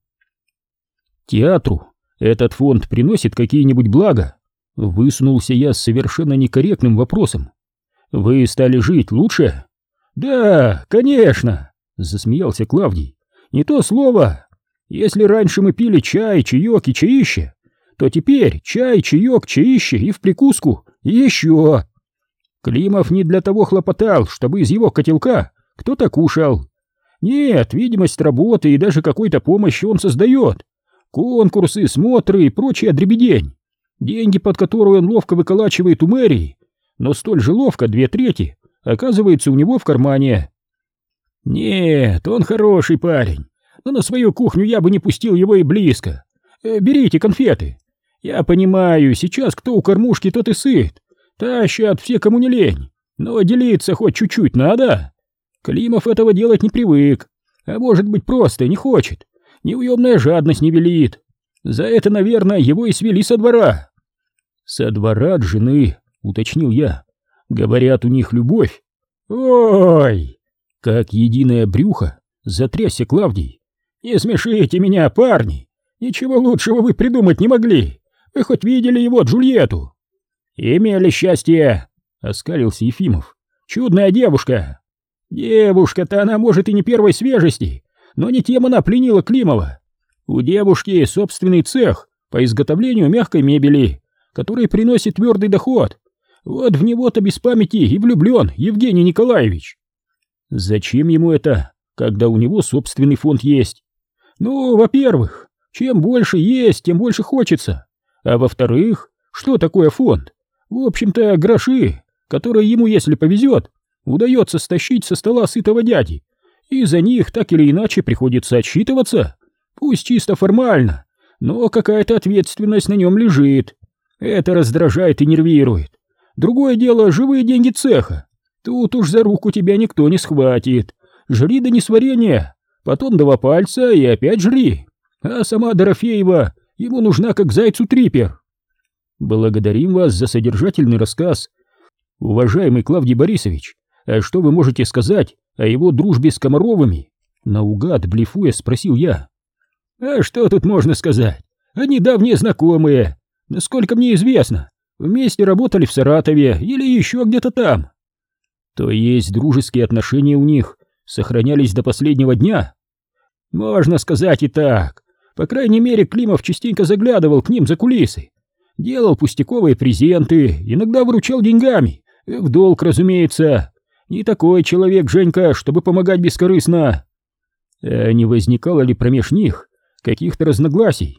Театру этот фонд приносит какие-нибудь блага? Высунулся я с совершенно некорректным вопросом. «Вы стали жить лучше?» «Да, конечно!» — засмеялся Клавдий. «Не то слово! Если раньше мы пили чай, чаек и чаище, то теперь чай, чаек, чаище и в прикуску еще!» Климов не для того хлопотал, чтобы из его котелка кто-то кушал. Нет, видимость работы и даже какой-то помощи он создает. Конкурсы, смотры и прочая дребедень. Деньги, под которые он ловко выколачивает у мэрии, но столь же ловко две трети оказывается у него в кармане. Нет, он хороший парень, но на свою кухню я бы не пустил его и близко. Э, берите конфеты. Я понимаю, сейчас кто у кормушки, тот и сыт. Тащат все, кому не лень. Но делиться хоть чуть-чуть надо. Климов этого делать не привык. А может быть, просто не хочет. Неуемная жадность не велит. За это, наверное, его и свели со двора. Со двора от жены, уточнил я. Говорят, у них любовь. Ой! Как единое брюхо затрясся Клавдий. Не смешите меня, парни. Ничего лучшего вы придумать не могли. Вы хоть видели его, Джульетту? «Имели счастье!» — оскалился Ефимов. «Чудная девушка!» «Девушка-то она, может, и не первой свежести, но не тем она пленила Климова. У девушки собственный цех по изготовлению мягкой мебели, который приносит твердый доход. Вот в него-то без памяти и влюблен Евгений Николаевич». «Зачем ему это, когда у него собственный фонд есть?» «Ну, во-первых, чем больше есть, тем больше хочется. А во-вторых, что такое фонд? В общем-то, гроши, которые ему, если повезет, удается стащить со стола сытого дяди, и за них так или иначе приходится отсчитываться, пусть чисто формально, но какая-то ответственность на нем лежит. Это раздражает и нервирует. Другое дело — живые деньги цеха. Тут уж за руку тебя никто не схватит. Жри да не сварение, потом два пальца и опять жри. А сама Дорофеева ему нужна как зайцу трипер. Благодарим вас за содержательный рассказ. Уважаемый Клавдий Борисович, а что вы можете сказать о его дружбе с Комаровыми? Наугад, блефуя, спросил я. А что тут можно сказать? Они давние знакомые. Насколько мне известно, вместе работали в Саратове или еще где-то там. То есть дружеские отношения у них сохранялись до последнего дня? Можно сказать и так. По крайней мере, Климов частенько заглядывал к ним за кулисы Делал пустяковые презенты, иногда выручал деньгами. В долг, разумеется. Не такой человек, Женька, чтобы помогать бескорыстно. А не возникало ли промеж них каких-то разногласий?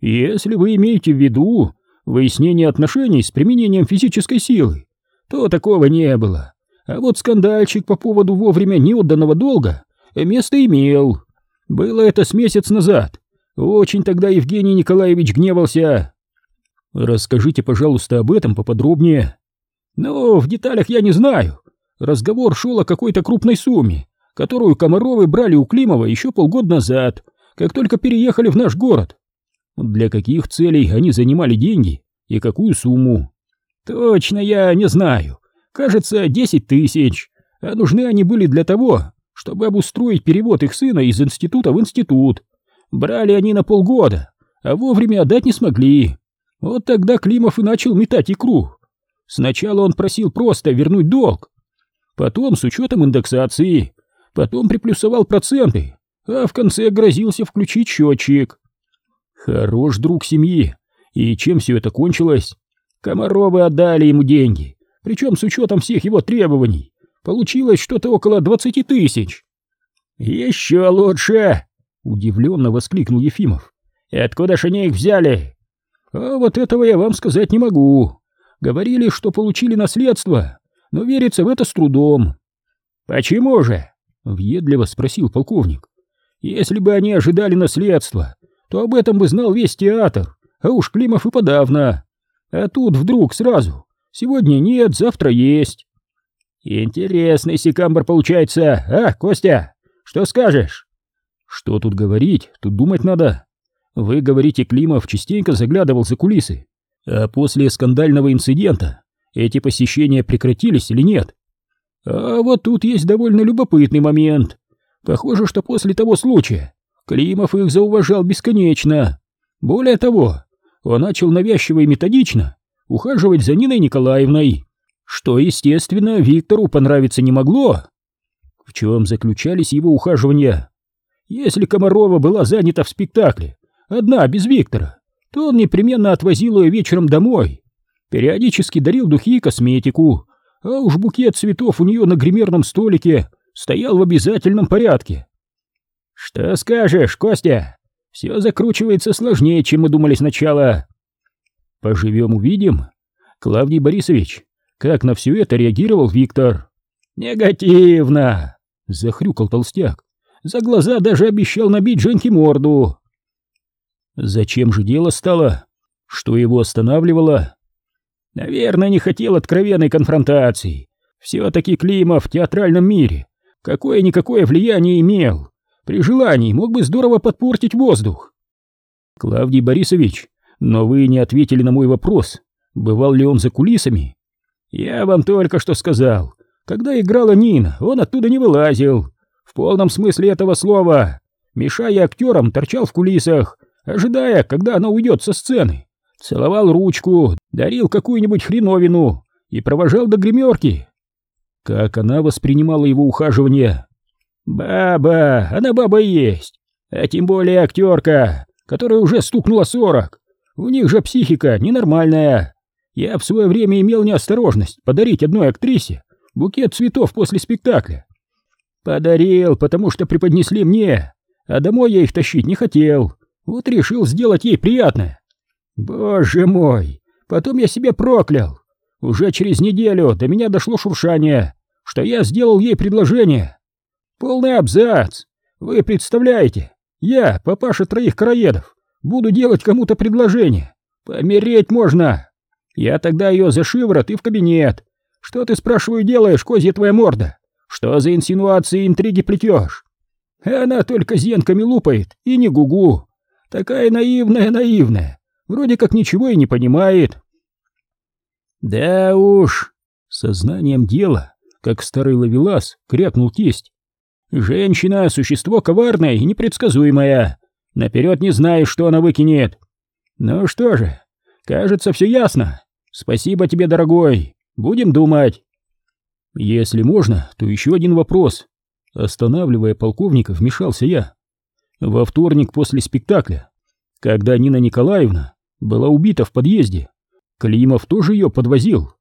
Если вы имеете в виду выяснение отношений с применением физической силы, то такого не было. А вот скандальчик по поводу вовремя неотданного долга место имел. Было это с месяц назад. Очень тогда Евгений Николаевич гневался. Расскажите, пожалуйста, об этом поподробнее. Ну, в деталях я не знаю. Разговор шел о какой-то крупной сумме, которую Комаровы брали у Климова еще полгода назад, как только переехали в наш город. Для каких целей они занимали деньги и какую сумму? Точно я не знаю. Кажется, десять тысяч. А нужны они были для того, чтобы обустроить перевод их сына из института в институт. Брали они на полгода, а вовремя отдать не смогли. Вот тогда Климов и начал метать икру. Сначала он просил просто вернуть долг, потом с учетом индексации, потом приплюсовал проценты, а в конце грозился включить счетчик. Хорош друг семьи. И чем все это кончилось? Комаровы отдали ему деньги, причем с учетом всех его требований. Получилось что-то около двадцати тысяч. «Еще лучше!» — удивленно воскликнул Ефимов. «И откуда ж они их взяли?» А вот этого я вам сказать не могу. Говорили, что получили наследство, но верится в это с трудом. Почему же? Въедливо спросил полковник. Если бы они ожидали наследства, то об этом бы знал весь театр, а уж Климов и подавно. А тут вдруг сразу. Сегодня нет, завтра есть. Интересный секамбр получается, а, Костя? Что скажешь? Что тут говорить, тут думать надо. Вы говорите, Климов частенько заглядывал за кулисы. А после скандального инцидента эти посещения прекратились или нет? А вот тут есть довольно любопытный момент. Похоже, что после того случая Климов их зауважал бесконечно. Более того, он начал навязчиво и методично ухаживать за Ниной Николаевной, что, естественно, Виктору понравиться не могло. В чем заключались его ухаживания? Если Комарова была занята в спектакле, одна, без Виктора, то он непременно отвозил ее вечером домой, периодически дарил духи и косметику, а уж букет цветов у нее на гримерном столике стоял в обязательном порядке. «Что скажешь, Костя? Все закручивается сложнее, чем мы думали сначала». «Поживем, увидим. Клавдий Борисович, как на все это реагировал Виктор?» «Негативно!» — захрюкал толстяк. «За глаза даже обещал набить Женьке морду». «Зачем же дело стало? Что его останавливало?» «Наверное, не хотел откровенной конфронтации. Все-таки Климов в театральном мире какое-никакое влияние имел. При желании мог бы здорово подпортить воздух». «Клавдий Борисович, но вы не ответили на мой вопрос. Бывал ли он за кулисами?» «Я вам только что сказал. Когда играла Нина, он оттуда не вылазил. В полном смысле этого слова. Мешая актерам, торчал в кулисах, ожидая, когда она уйдет со сцены. Целовал ручку, дарил какую-нибудь хреновину и провожал до гримерки. Как она воспринимала его ухаживание? Баба, она баба есть. А тем более актерка, которая уже стукнула сорок. У них же психика ненормальная. Я в свое время имел неосторожность подарить одной актрисе букет цветов после спектакля. Подарил, потому что преподнесли мне, а домой я их тащить не хотел. Вот решил сделать ей приятное. Боже мой, потом я себя проклял. Уже через неделю до меня дошло шуршание, что я сделал ей предложение. Полный абзац. Вы представляете, я, папаша троих короедов, буду делать кому-то предложение. Помереть можно. Я тогда ее за шиворот и в кабинет. Что ты, спрашиваю, делаешь, козья твоя морда? Что за инсинуации и интриги плетешь? Она только зенками лупает и не гугу. Такая наивная-наивная. Вроде как ничего и не понимает. Да уж, сознанием дела, как старый ловелас, крякнул тесть. Женщина — существо коварное и непредсказуемое. Наперед не знаешь, что она выкинет. Ну что же, кажется, все ясно. Спасибо тебе, дорогой. Будем думать. Если можно, то еще один вопрос. Останавливая полковника, вмешался я. Во вторник после спектакля, когда Нина Николаевна была убита в подъезде, Климов тоже ее подвозил.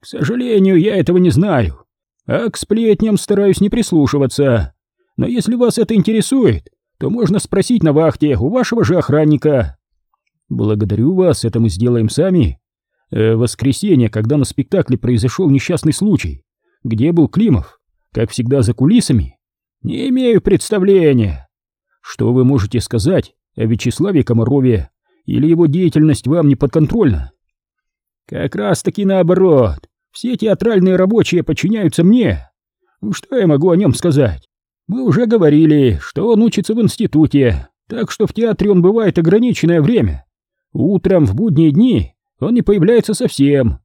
К сожалению, я этого не знаю, а к сплетням стараюсь не прислушиваться. Но если вас это интересует, то можно спросить на вахте у вашего же охранника. Благодарю вас, это мы сделаем сами. Э, воскресенье, когда на спектакле произошел несчастный случай. Где был Климов? Как всегда за кулисами? Не имею представления. Что вы можете сказать о Вячеславе Комарове? Или его деятельность вам не подконтрольна? Как раз таки наоборот. Все театральные рабочие подчиняются мне. Что я могу о нем сказать? Мы уже говорили, что он учится в институте, так что в театре он бывает ограниченное время. Утром в будние дни он не появляется совсем,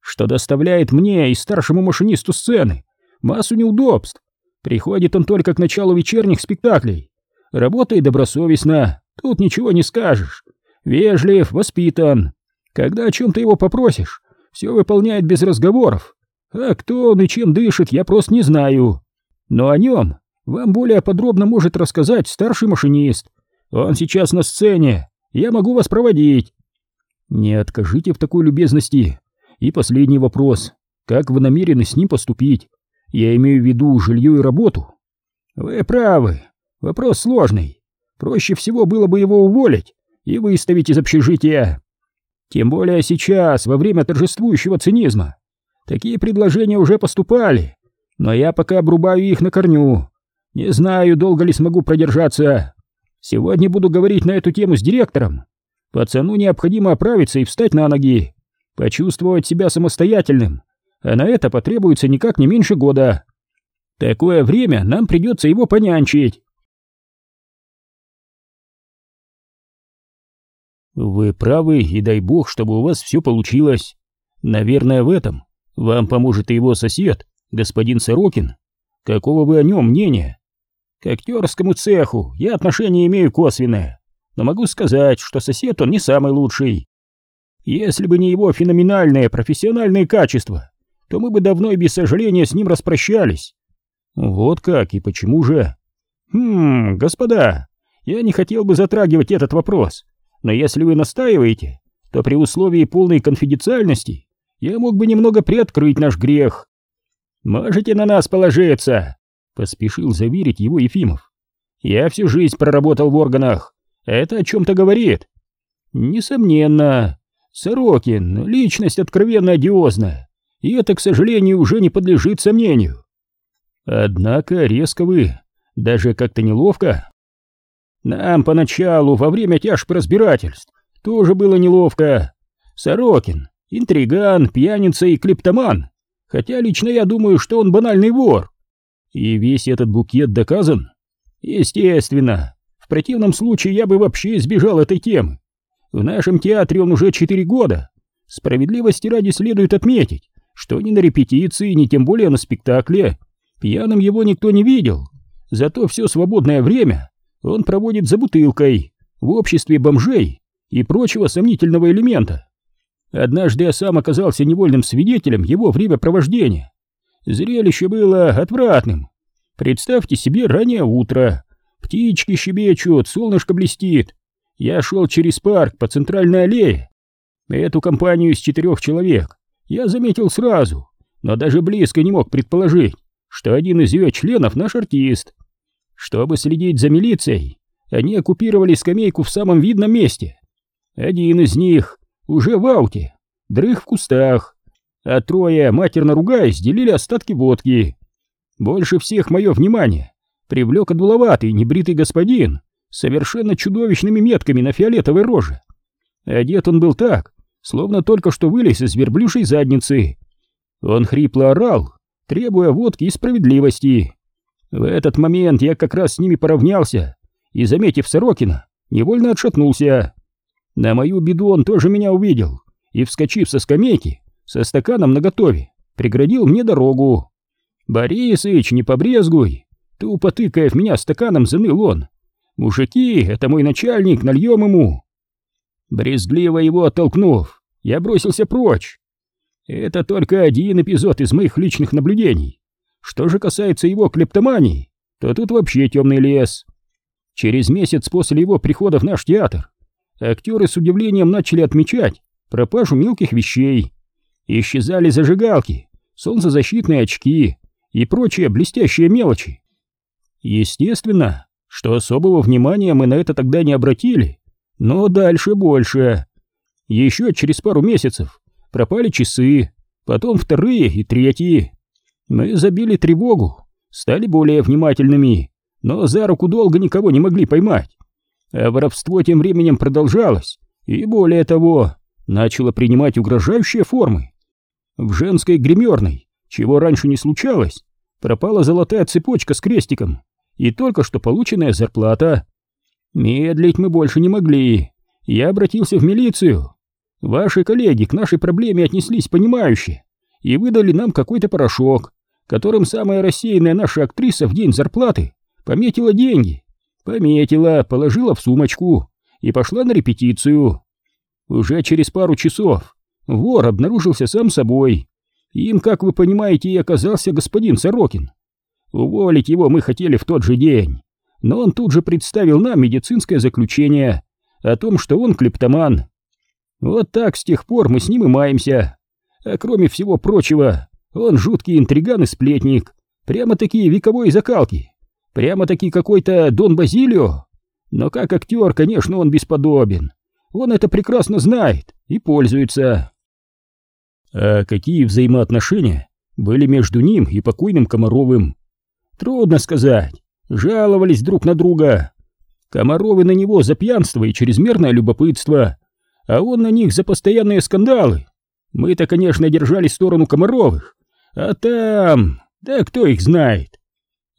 что доставляет мне и старшему машинисту сцены массу неудобств. Приходит он только к началу вечерних спектаклей. Работает добросовестно, тут ничего не скажешь. Вежлив, воспитан. Когда о чем-то его попросишь, все выполняет без разговоров. А кто он и чем дышит, я просто не знаю. Но о нем вам более подробно может рассказать старший машинист. Он сейчас на сцене, я могу вас проводить. Не откажите в такой любезности. И последний вопрос. Как вы намерены с ним поступить? Я имею в виду жилье и работу. Вы правы. Вопрос сложный. Проще всего было бы его уволить и выставить из общежития. Тем более сейчас, во время торжествующего цинизма. Такие предложения уже поступали, но я пока обрубаю их на корню. Не знаю, долго ли смогу продержаться. Сегодня буду говорить на эту тему с директором. Пацану необходимо оправиться и встать на ноги, почувствовать себя самостоятельным, а на это потребуется никак не меньше года. Такое время нам придется его понянчить. Вы правы, и дай бог, чтобы у вас все получилось. Наверное, в этом вам поможет и его сосед, господин Сорокин. Какого вы о нем мнения? К актерскому цеху я отношение имею косвенное но могу сказать, что сосед он не самый лучший. Если бы не его феноменальное профессиональное качество, то мы бы давно и без сожаления с ним распрощались. Вот как и почему же? Хм, господа, я не хотел бы затрагивать этот вопрос, но если вы настаиваете, то при условии полной конфиденциальности я мог бы немного приоткрыть наш грех. Можете на нас положиться, поспешил заверить его Ефимов. Я всю жизнь проработал в органах. Это о чем-то говорит. Несомненно, Сорокин — личность откровенно одиозная, и это, к сожалению, уже не подлежит сомнению. Однако резко вы, даже как-то неловко. Нам поначалу, во время тяжб разбирательств, тоже было неловко. Сорокин — интриган, пьяница и клептоман, хотя лично я думаю, что он банальный вор. И весь этот букет доказан? Естественно. В противном случае я бы вообще избежал этой темы. В нашем театре он уже четыре года. Справедливости ради следует отметить, что ни на репетиции, ни тем более на спектакле пьяным его никто не видел. Зато все свободное время он проводит за бутылкой, в обществе бомжей и прочего сомнительного элемента. Однажды я сам оказался невольным свидетелем его времяпровождения. Зрелище было отвратным. Представьте себе раннее утро. Птички щебечут, солнышко блестит. Я шел через парк по центральной аллее. Эту компанию из четырех человек я заметил сразу, но даже близко не мог предположить, что один из ее членов наш артист. Чтобы следить за милицией, они оккупировали скамейку в самом видном месте. Один из них уже в ауте, дрых в кустах, а трое, матерно ругаясь, делили остатки водки. Больше всех мое внимание привлек одуловатый небритый господин с совершенно чудовищными метками на фиолетовой роже. Одет он был так, словно только что вылез из верблюжьей задницы. Он хрипло орал, требуя водки и справедливости. В этот момент я как раз с ними поравнялся и, заметив Сорокина, невольно отшатнулся. На мою беду он тоже меня увидел и, вскочив со скамейки, со стаканом наготове, преградил мне дорогу. «Борисыч, не побрезгуй!» Тупо тыкая в меня стаканом, заныл он. «Мужики, это мой начальник, нальем ему!» Брезгливо его оттолкнув, я бросился прочь. Это только один эпизод из моих личных наблюдений. Что же касается его клептомании, то тут вообще темный лес. Через месяц после его прихода в наш театр актеры с удивлением начали отмечать пропажу мелких вещей. Исчезали зажигалки, солнцезащитные очки и прочие блестящие мелочи. Естественно, что особого внимания мы на это тогда не обратили, но дальше больше. Еще через пару месяцев пропали часы, потом вторые и третьи. Мы забили тревогу, стали более внимательными, но за руку долго никого не могли поймать. А воровство тем временем продолжалось, и более того, начало принимать угрожающие формы. В женской гримерной, чего раньше не случалось, пропала золотая цепочка с крестиком и только что полученная зарплата. Медлить мы больше не могли. Я обратился в милицию. Ваши коллеги к нашей проблеме отнеслись понимающе и выдали нам какой-то порошок, которым самая рассеянная наша актриса в день зарплаты пометила деньги. Пометила, положила в сумочку и пошла на репетицию. Уже через пару часов вор обнаружился сам собой. Им, как вы понимаете, и оказался господин Сорокин. Уволить его мы хотели в тот же день, но он тут же представил нам медицинское заключение о том, что он клептоман. Вот так с тех пор мы с ним и маемся. А кроме всего прочего, он жуткий интриган и сплетник. Прямо-таки вековой закалки. Прямо-таки какой-то Дон Базилио. Но как актер, конечно, он бесподобен. Он это прекрасно знает и пользуется. А какие взаимоотношения были между ним и покойным Комаровым? Трудно сказать. Жаловались друг на друга. Комаровы на него за пьянство и чрезмерное любопытство, а он на них за постоянные скандалы. Мы-то, конечно, держали сторону Комаровых, а там... Да кто их знает?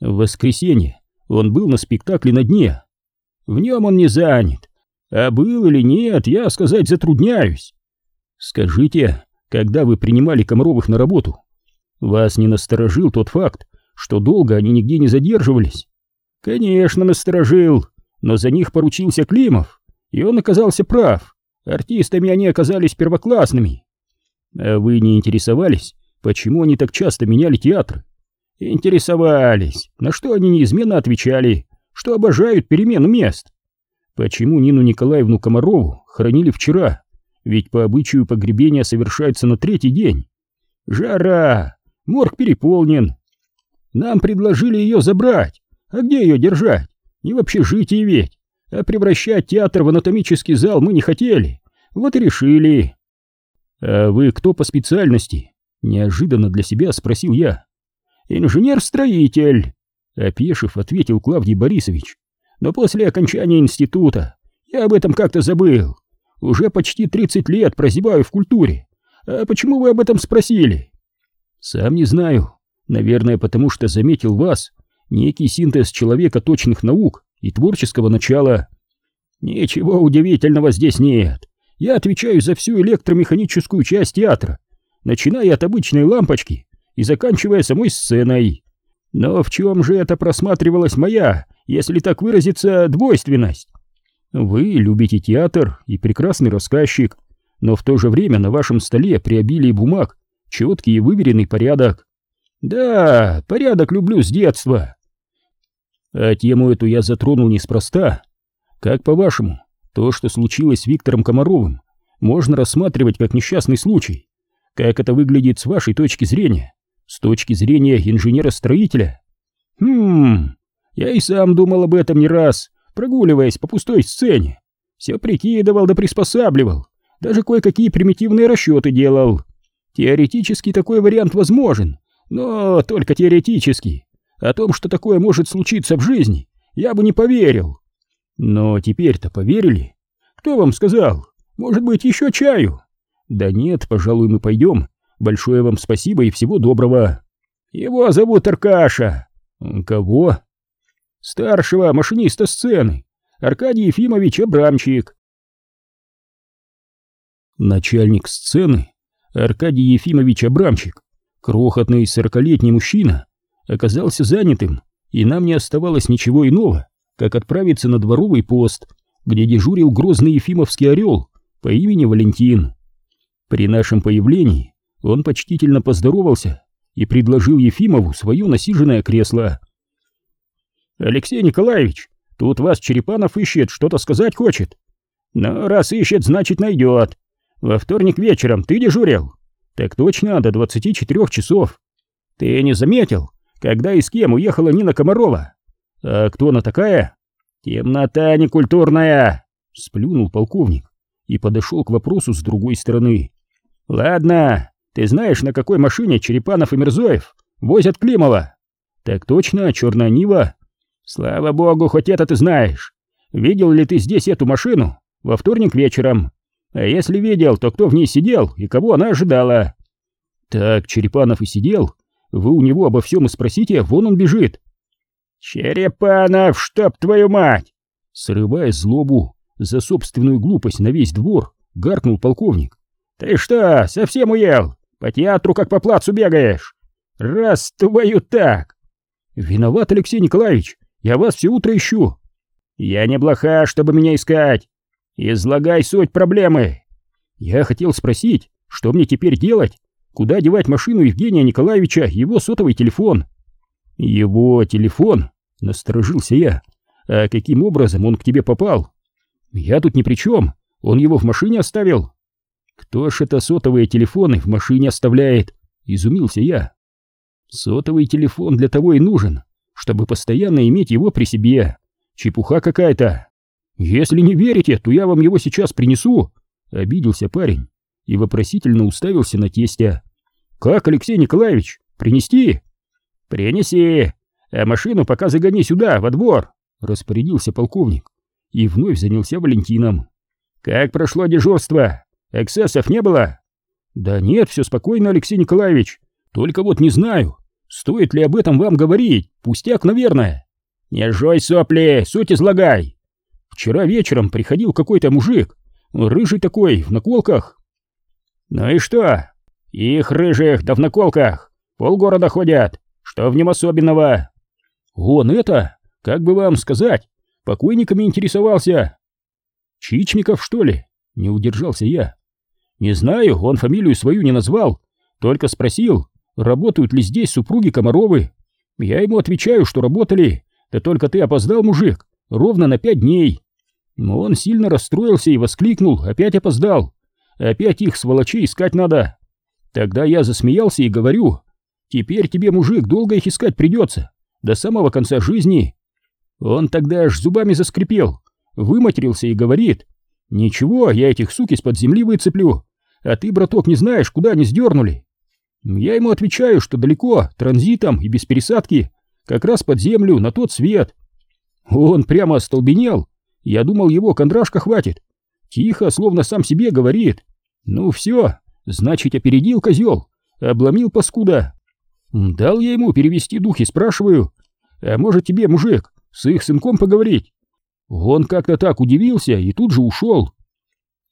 В воскресенье он был на спектакле на дне. В нем он не занят. А был или нет, я сказать затрудняюсь. Скажите, когда вы принимали Комаровых на работу, вас не насторожил тот факт, что долго они нигде не задерживались? Конечно, насторожил, но за них поручился Климов, и он оказался прав. Артистами они оказались первоклассными. А вы не интересовались, почему они так часто меняли театры? Интересовались, на что они неизменно отвечали, что обожают перемену мест. Почему Нину Николаевну Комарову хоронили вчера? Ведь по обычаю погребения совершается на третий день. Жара! Морг переполнен. Нам предложили ее забрать. А где ее держать? Не в общежитии ведь. А превращать театр в анатомический зал мы не хотели. Вот и решили. А вы кто по специальности? Неожиданно для себя спросил я. Инженер-строитель. Опешив, ответил Клавдий Борисович. Но после окончания института я об этом как-то забыл. Уже почти 30 лет прозябаю в культуре. А почему вы об этом спросили? Сам не знаю. Наверное, потому что заметил вас, некий синтез человека точных наук и творческого начала. Ничего удивительного здесь нет. Я отвечаю за всю электромеханическую часть театра, начиная от обычной лампочки и заканчивая самой сценой. Но в чем же это просматривалась моя, если так выразиться, двойственность? Вы любите театр и прекрасный рассказчик, но в то же время на вашем столе при обилии бумаг четкий и выверенный порядок. Да, порядок люблю с детства. А тему эту я затронул неспроста. Как по-вашему, то, что случилось с Виктором Комаровым, можно рассматривать как несчастный случай? Как это выглядит с вашей точки зрения? С точки зрения инженера-строителя? Хм, я и сам думал об этом не раз, прогуливаясь по пустой сцене. Все прикидывал да приспосабливал, даже кое-какие примитивные расчеты делал. Теоретически такой вариант возможен, но только теоретически. О том, что такое может случиться в жизни, я бы не поверил. Но теперь-то поверили. Кто вам сказал? Может быть, еще чаю? Да нет, пожалуй, мы пойдем. Большое вам спасибо и всего доброго. Его зовут Аркаша. Кого? Старшего машиниста сцены. Аркадий Ефимович Абрамчик. Начальник сцены Аркадий Ефимович Абрамчик, крохотный сорокалетний мужчина, оказался занятым, и нам не оставалось ничего иного, как отправиться на дворовый пост, где дежурил грозный ефимовский орел по имени Валентин. При нашем появлении он почтительно поздоровался и предложил Ефимову свое насиженное кресло. «Алексей Николаевич, тут вас Черепанов ищет, что-то сказать хочет». «Ну, раз ищет, значит найдет. Во вторник вечером ты дежурил?» «Так точно, до 24 часов». «Ты не заметил, когда и с кем уехала Нина Комарова?» «А кто она такая?» «Темнота некультурная!» — сплюнул полковник и подошел к вопросу с другой стороны. «Ладно, ты знаешь, на какой машине Черепанов и Мирзоев возят Климова?» «Так точно, черная Нива». «Слава богу, хоть это ты знаешь. Видел ли ты здесь эту машину во вторник вечером? А если видел, то кто в ней сидел и кого она ожидала?» «Так, Черепанов и сидел. Вы у него обо всем и спросите, вон он бежит». «Черепанов, чтоб твою мать!» Срывая злобу за собственную глупость на весь двор, гаркнул полковник. «Ты что, совсем уел? По театру как по плацу бегаешь? Раз твою так!» «Виноват, Алексей Николаевич, я вас все утро ищу». «Я не блоха, чтобы меня искать. Излагай суть проблемы». «Я хотел спросить, что мне теперь делать? Куда девать машину Евгения Николаевича, его сотовый телефон?» «Его телефон?» — насторожился я. «А каким образом он к тебе попал?» «Я тут ни при чем. Он его в машине оставил». «Кто ж это сотовые телефоны в машине оставляет?» — изумился я. «Сотовый телефон для того и нужен, чтобы постоянно иметь его при себе. Чепуха какая-то. Если не верите, то я вам его сейчас принесу», — обиделся парень и вопросительно уставился на тестя. «Как, Алексей Николаевич, принести?» «Принеси, а машину пока загони сюда, во двор», — распорядился полковник и вновь занялся Валентином. «Как прошло дежурство? Эксцессов не было?» «Да нет, все спокойно, Алексей Николаевич. Только вот не знаю, стоит ли об этом вам говорить, пустяк, наверное». «Не жой сопли, суть излагай». «Вчера вечером приходил какой-то мужик, рыжий такой, в наколках». «Ну и что? Их рыжих, да в наколках, полгорода ходят. Что в нем особенного? Он это, как бы вам сказать, покойниками интересовался. Чичников, что ли? Не удержался я. Не знаю, он фамилию свою не назвал, только спросил, работают ли здесь супруги Комаровы. Я ему отвечаю, что работали, да только ты опоздал, мужик, ровно на пять дней. Но он сильно расстроился и воскликнул, опять опоздал. Опять их, сволочей, искать надо. Тогда я засмеялся и говорю, теперь тебе, мужик, долго их искать придется, до самого конца жизни. Он тогда аж зубами заскрипел, выматерился и говорит, ничего, я этих сук из-под земли выцеплю, а ты, браток, не знаешь, куда они сдернули. Я ему отвечаю, что далеко, транзитом и без пересадки, как раз под землю, на тот свет. Он прямо остолбенел, я думал, его кондрашка хватит. Тихо, словно сам себе говорит. Ну все, значит, опередил козел, обломил паскуда. Дал я ему перевести дух и спрашиваю, а может тебе, мужик, с их сынком поговорить? Он как-то так удивился и тут же ушел.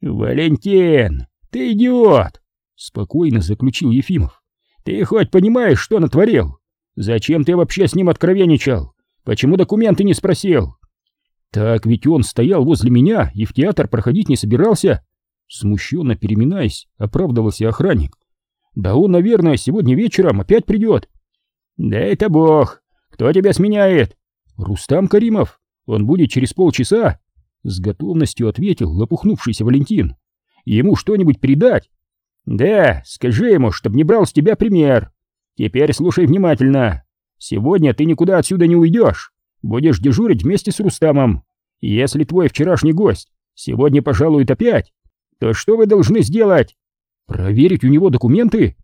«Валентин, ты идиот!» — спокойно заключил Ефимов. «Ты хоть понимаешь, что натворил? Зачем ты вообще с ним откровенничал? Почему документы не спросил?» «Так ведь он стоял возле меня и в театр проходить не собирался!» Смущенно переминаясь, оправдывался охранник. «Да он, наверное, сегодня вечером опять придет!» «Да это бог! Кто тебя сменяет?» «Рустам Каримов! Он будет через полчаса!» С готовностью ответил лопухнувшийся Валентин. «Ему что-нибудь передать?» «Да, скажи ему, чтоб не брал с тебя пример. Теперь слушай внимательно. Сегодня ты никуда отсюда не уйдешь. Будешь дежурить вместе с Рустамом. Если твой вчерашний гость сегодня пожалует опять, то что вы должны сделать? Проверить у него документы?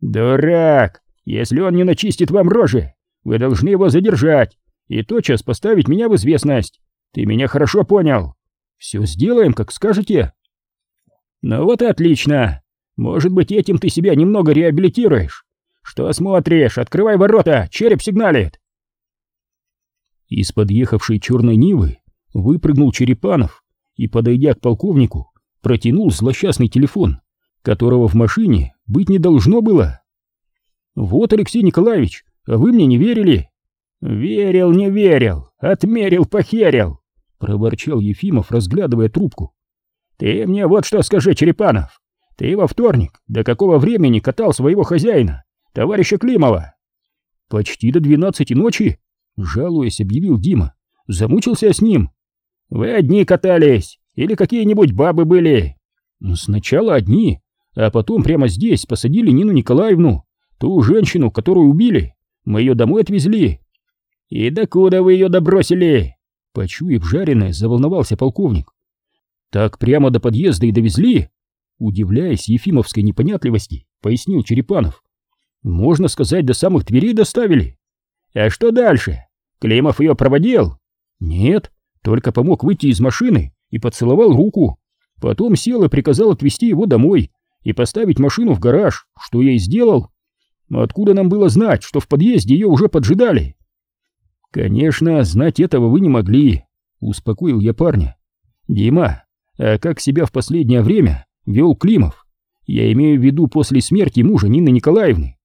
Дурак! Если он не начистит вам рожи, вы должны его задержать и тотчас поставить меня в известность. Ты меня хорошо понял. Все сделаем, как скажете. Ну вот и отлично. Может быть, этим ты себя немного реабилитируешь. Что смотришь? Открывай ворота, череп сигналит. Из подъехавшей черной Нивы выпрыгнул Черепанов и, подойдя к полковнику, протянул злосчастный телефон, которого в машине быть не должно было. «Вот, Алексей Николаевич, а вы мне не верили?» «Верил, не верил, отмерил, похерил», — проворчал Ефимов, разглядывая трубку. «Ты мне вот что скажи, Черепанов, ты во вторник до какого времени катал своего хозяина, товарища Климова?» «Почти до двенадцати ночи», — жалуясь, объявил Дима. «Замучился с ним». «Вы одни катались или какие-нибудь бабы были?» «Сначала одни, а потом прямо здесь посадили Нину Николаевну, ту женщину, которую убили. Мы ее домой отвезли». «И докуда вы ее добросили?» Почуяв жареное, заволновался полковник. «Так прямо до подъезда и довезли?» Удивляясь Ефимовской непонятливости, пояснил Черепанов. «Можно сказать, до самых дверей доставили». «А что дальше? Климов ее проводил?» «Нет, только помог выйти из машины и поцеловал руку. Потом сел и приказал отвезти его домой и поставить машину в гараж, что я и сделал. Откуда нам было знать, что в подъезде ее уже поджидали?» «Конечно, знать этого вы не могли», — успокоил я парня. «Дима, а как себя в последнее время вел Климов. Я имею в виду после смерти мужа Нины Николаевны.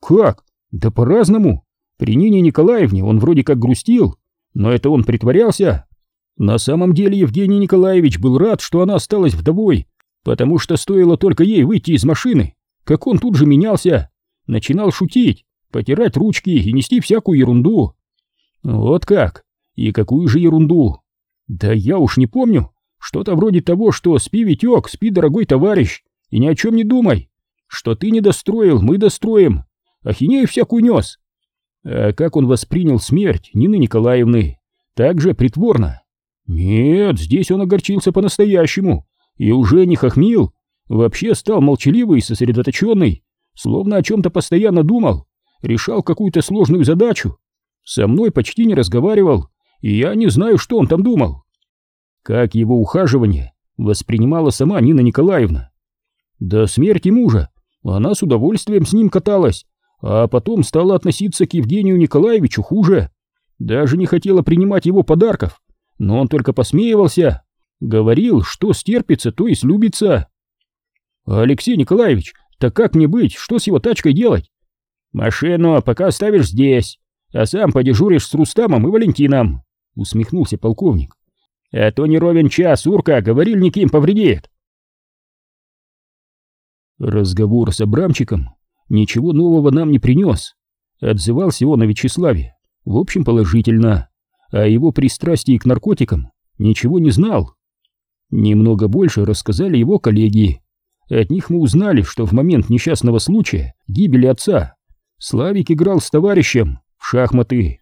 Как? Да по-разному. При Нине Николаевне он вроде как грустил, но это он притворялся. На самом деле Евгений Николаевич был рад, что она осталась вдовой, потому что стоило только ей выйти из машины, как он тут же менялся, начинал шутить, потирать ручки и нести всякую ерунду. Вот как? И какую же ерунду? Да я уж не помню, что-то вроде того, что спи, Витек, спи, дорогой товарищ, и ни о чем не думай. Что ты не достроил, мы достроим. Ахинею всякую нес. А как он воспринял смерть Нины Николаевны? Так же притворно. Нет, здесь он огорчился по-настоящему. И уже не хохмил. Вообще стал молчаливый и сосредоточенный. Словно о чем-то постоянно думал. Решал какую-то сложную задачу. Со мной почти не разговаривал. И я не знаю, что он там думал. Как его ухаживание воспринимала сама Нина Николаевна. До смерти мужа она с удовольствием с ним каталась, а потом стала относиться к Евгению Николаевичу хуже. Даже не хотела принимать его подарков, но он только посмеивался, говорил, что стерпится, то и слюбится. «Алексей Николаевич, так как мне быть, что с его тачкой делать?» «Машину пока оставишь здесь, а сам подежуришь с Рустамом и Валентином», — усмехнулся полковник. А то не ровен час урка говорильник им повредит. Разговор с Абрамчиком ничего нового нам не принес. Отзывался он о Вячеславе, в общем, положительно, а его пристрастии к наркотикам ничего не знал. Немного больше рассказали его коллеги. От них мы узнали, что в момент несчастного случая, гибели отца, Славик играл с товарищем в шахматы.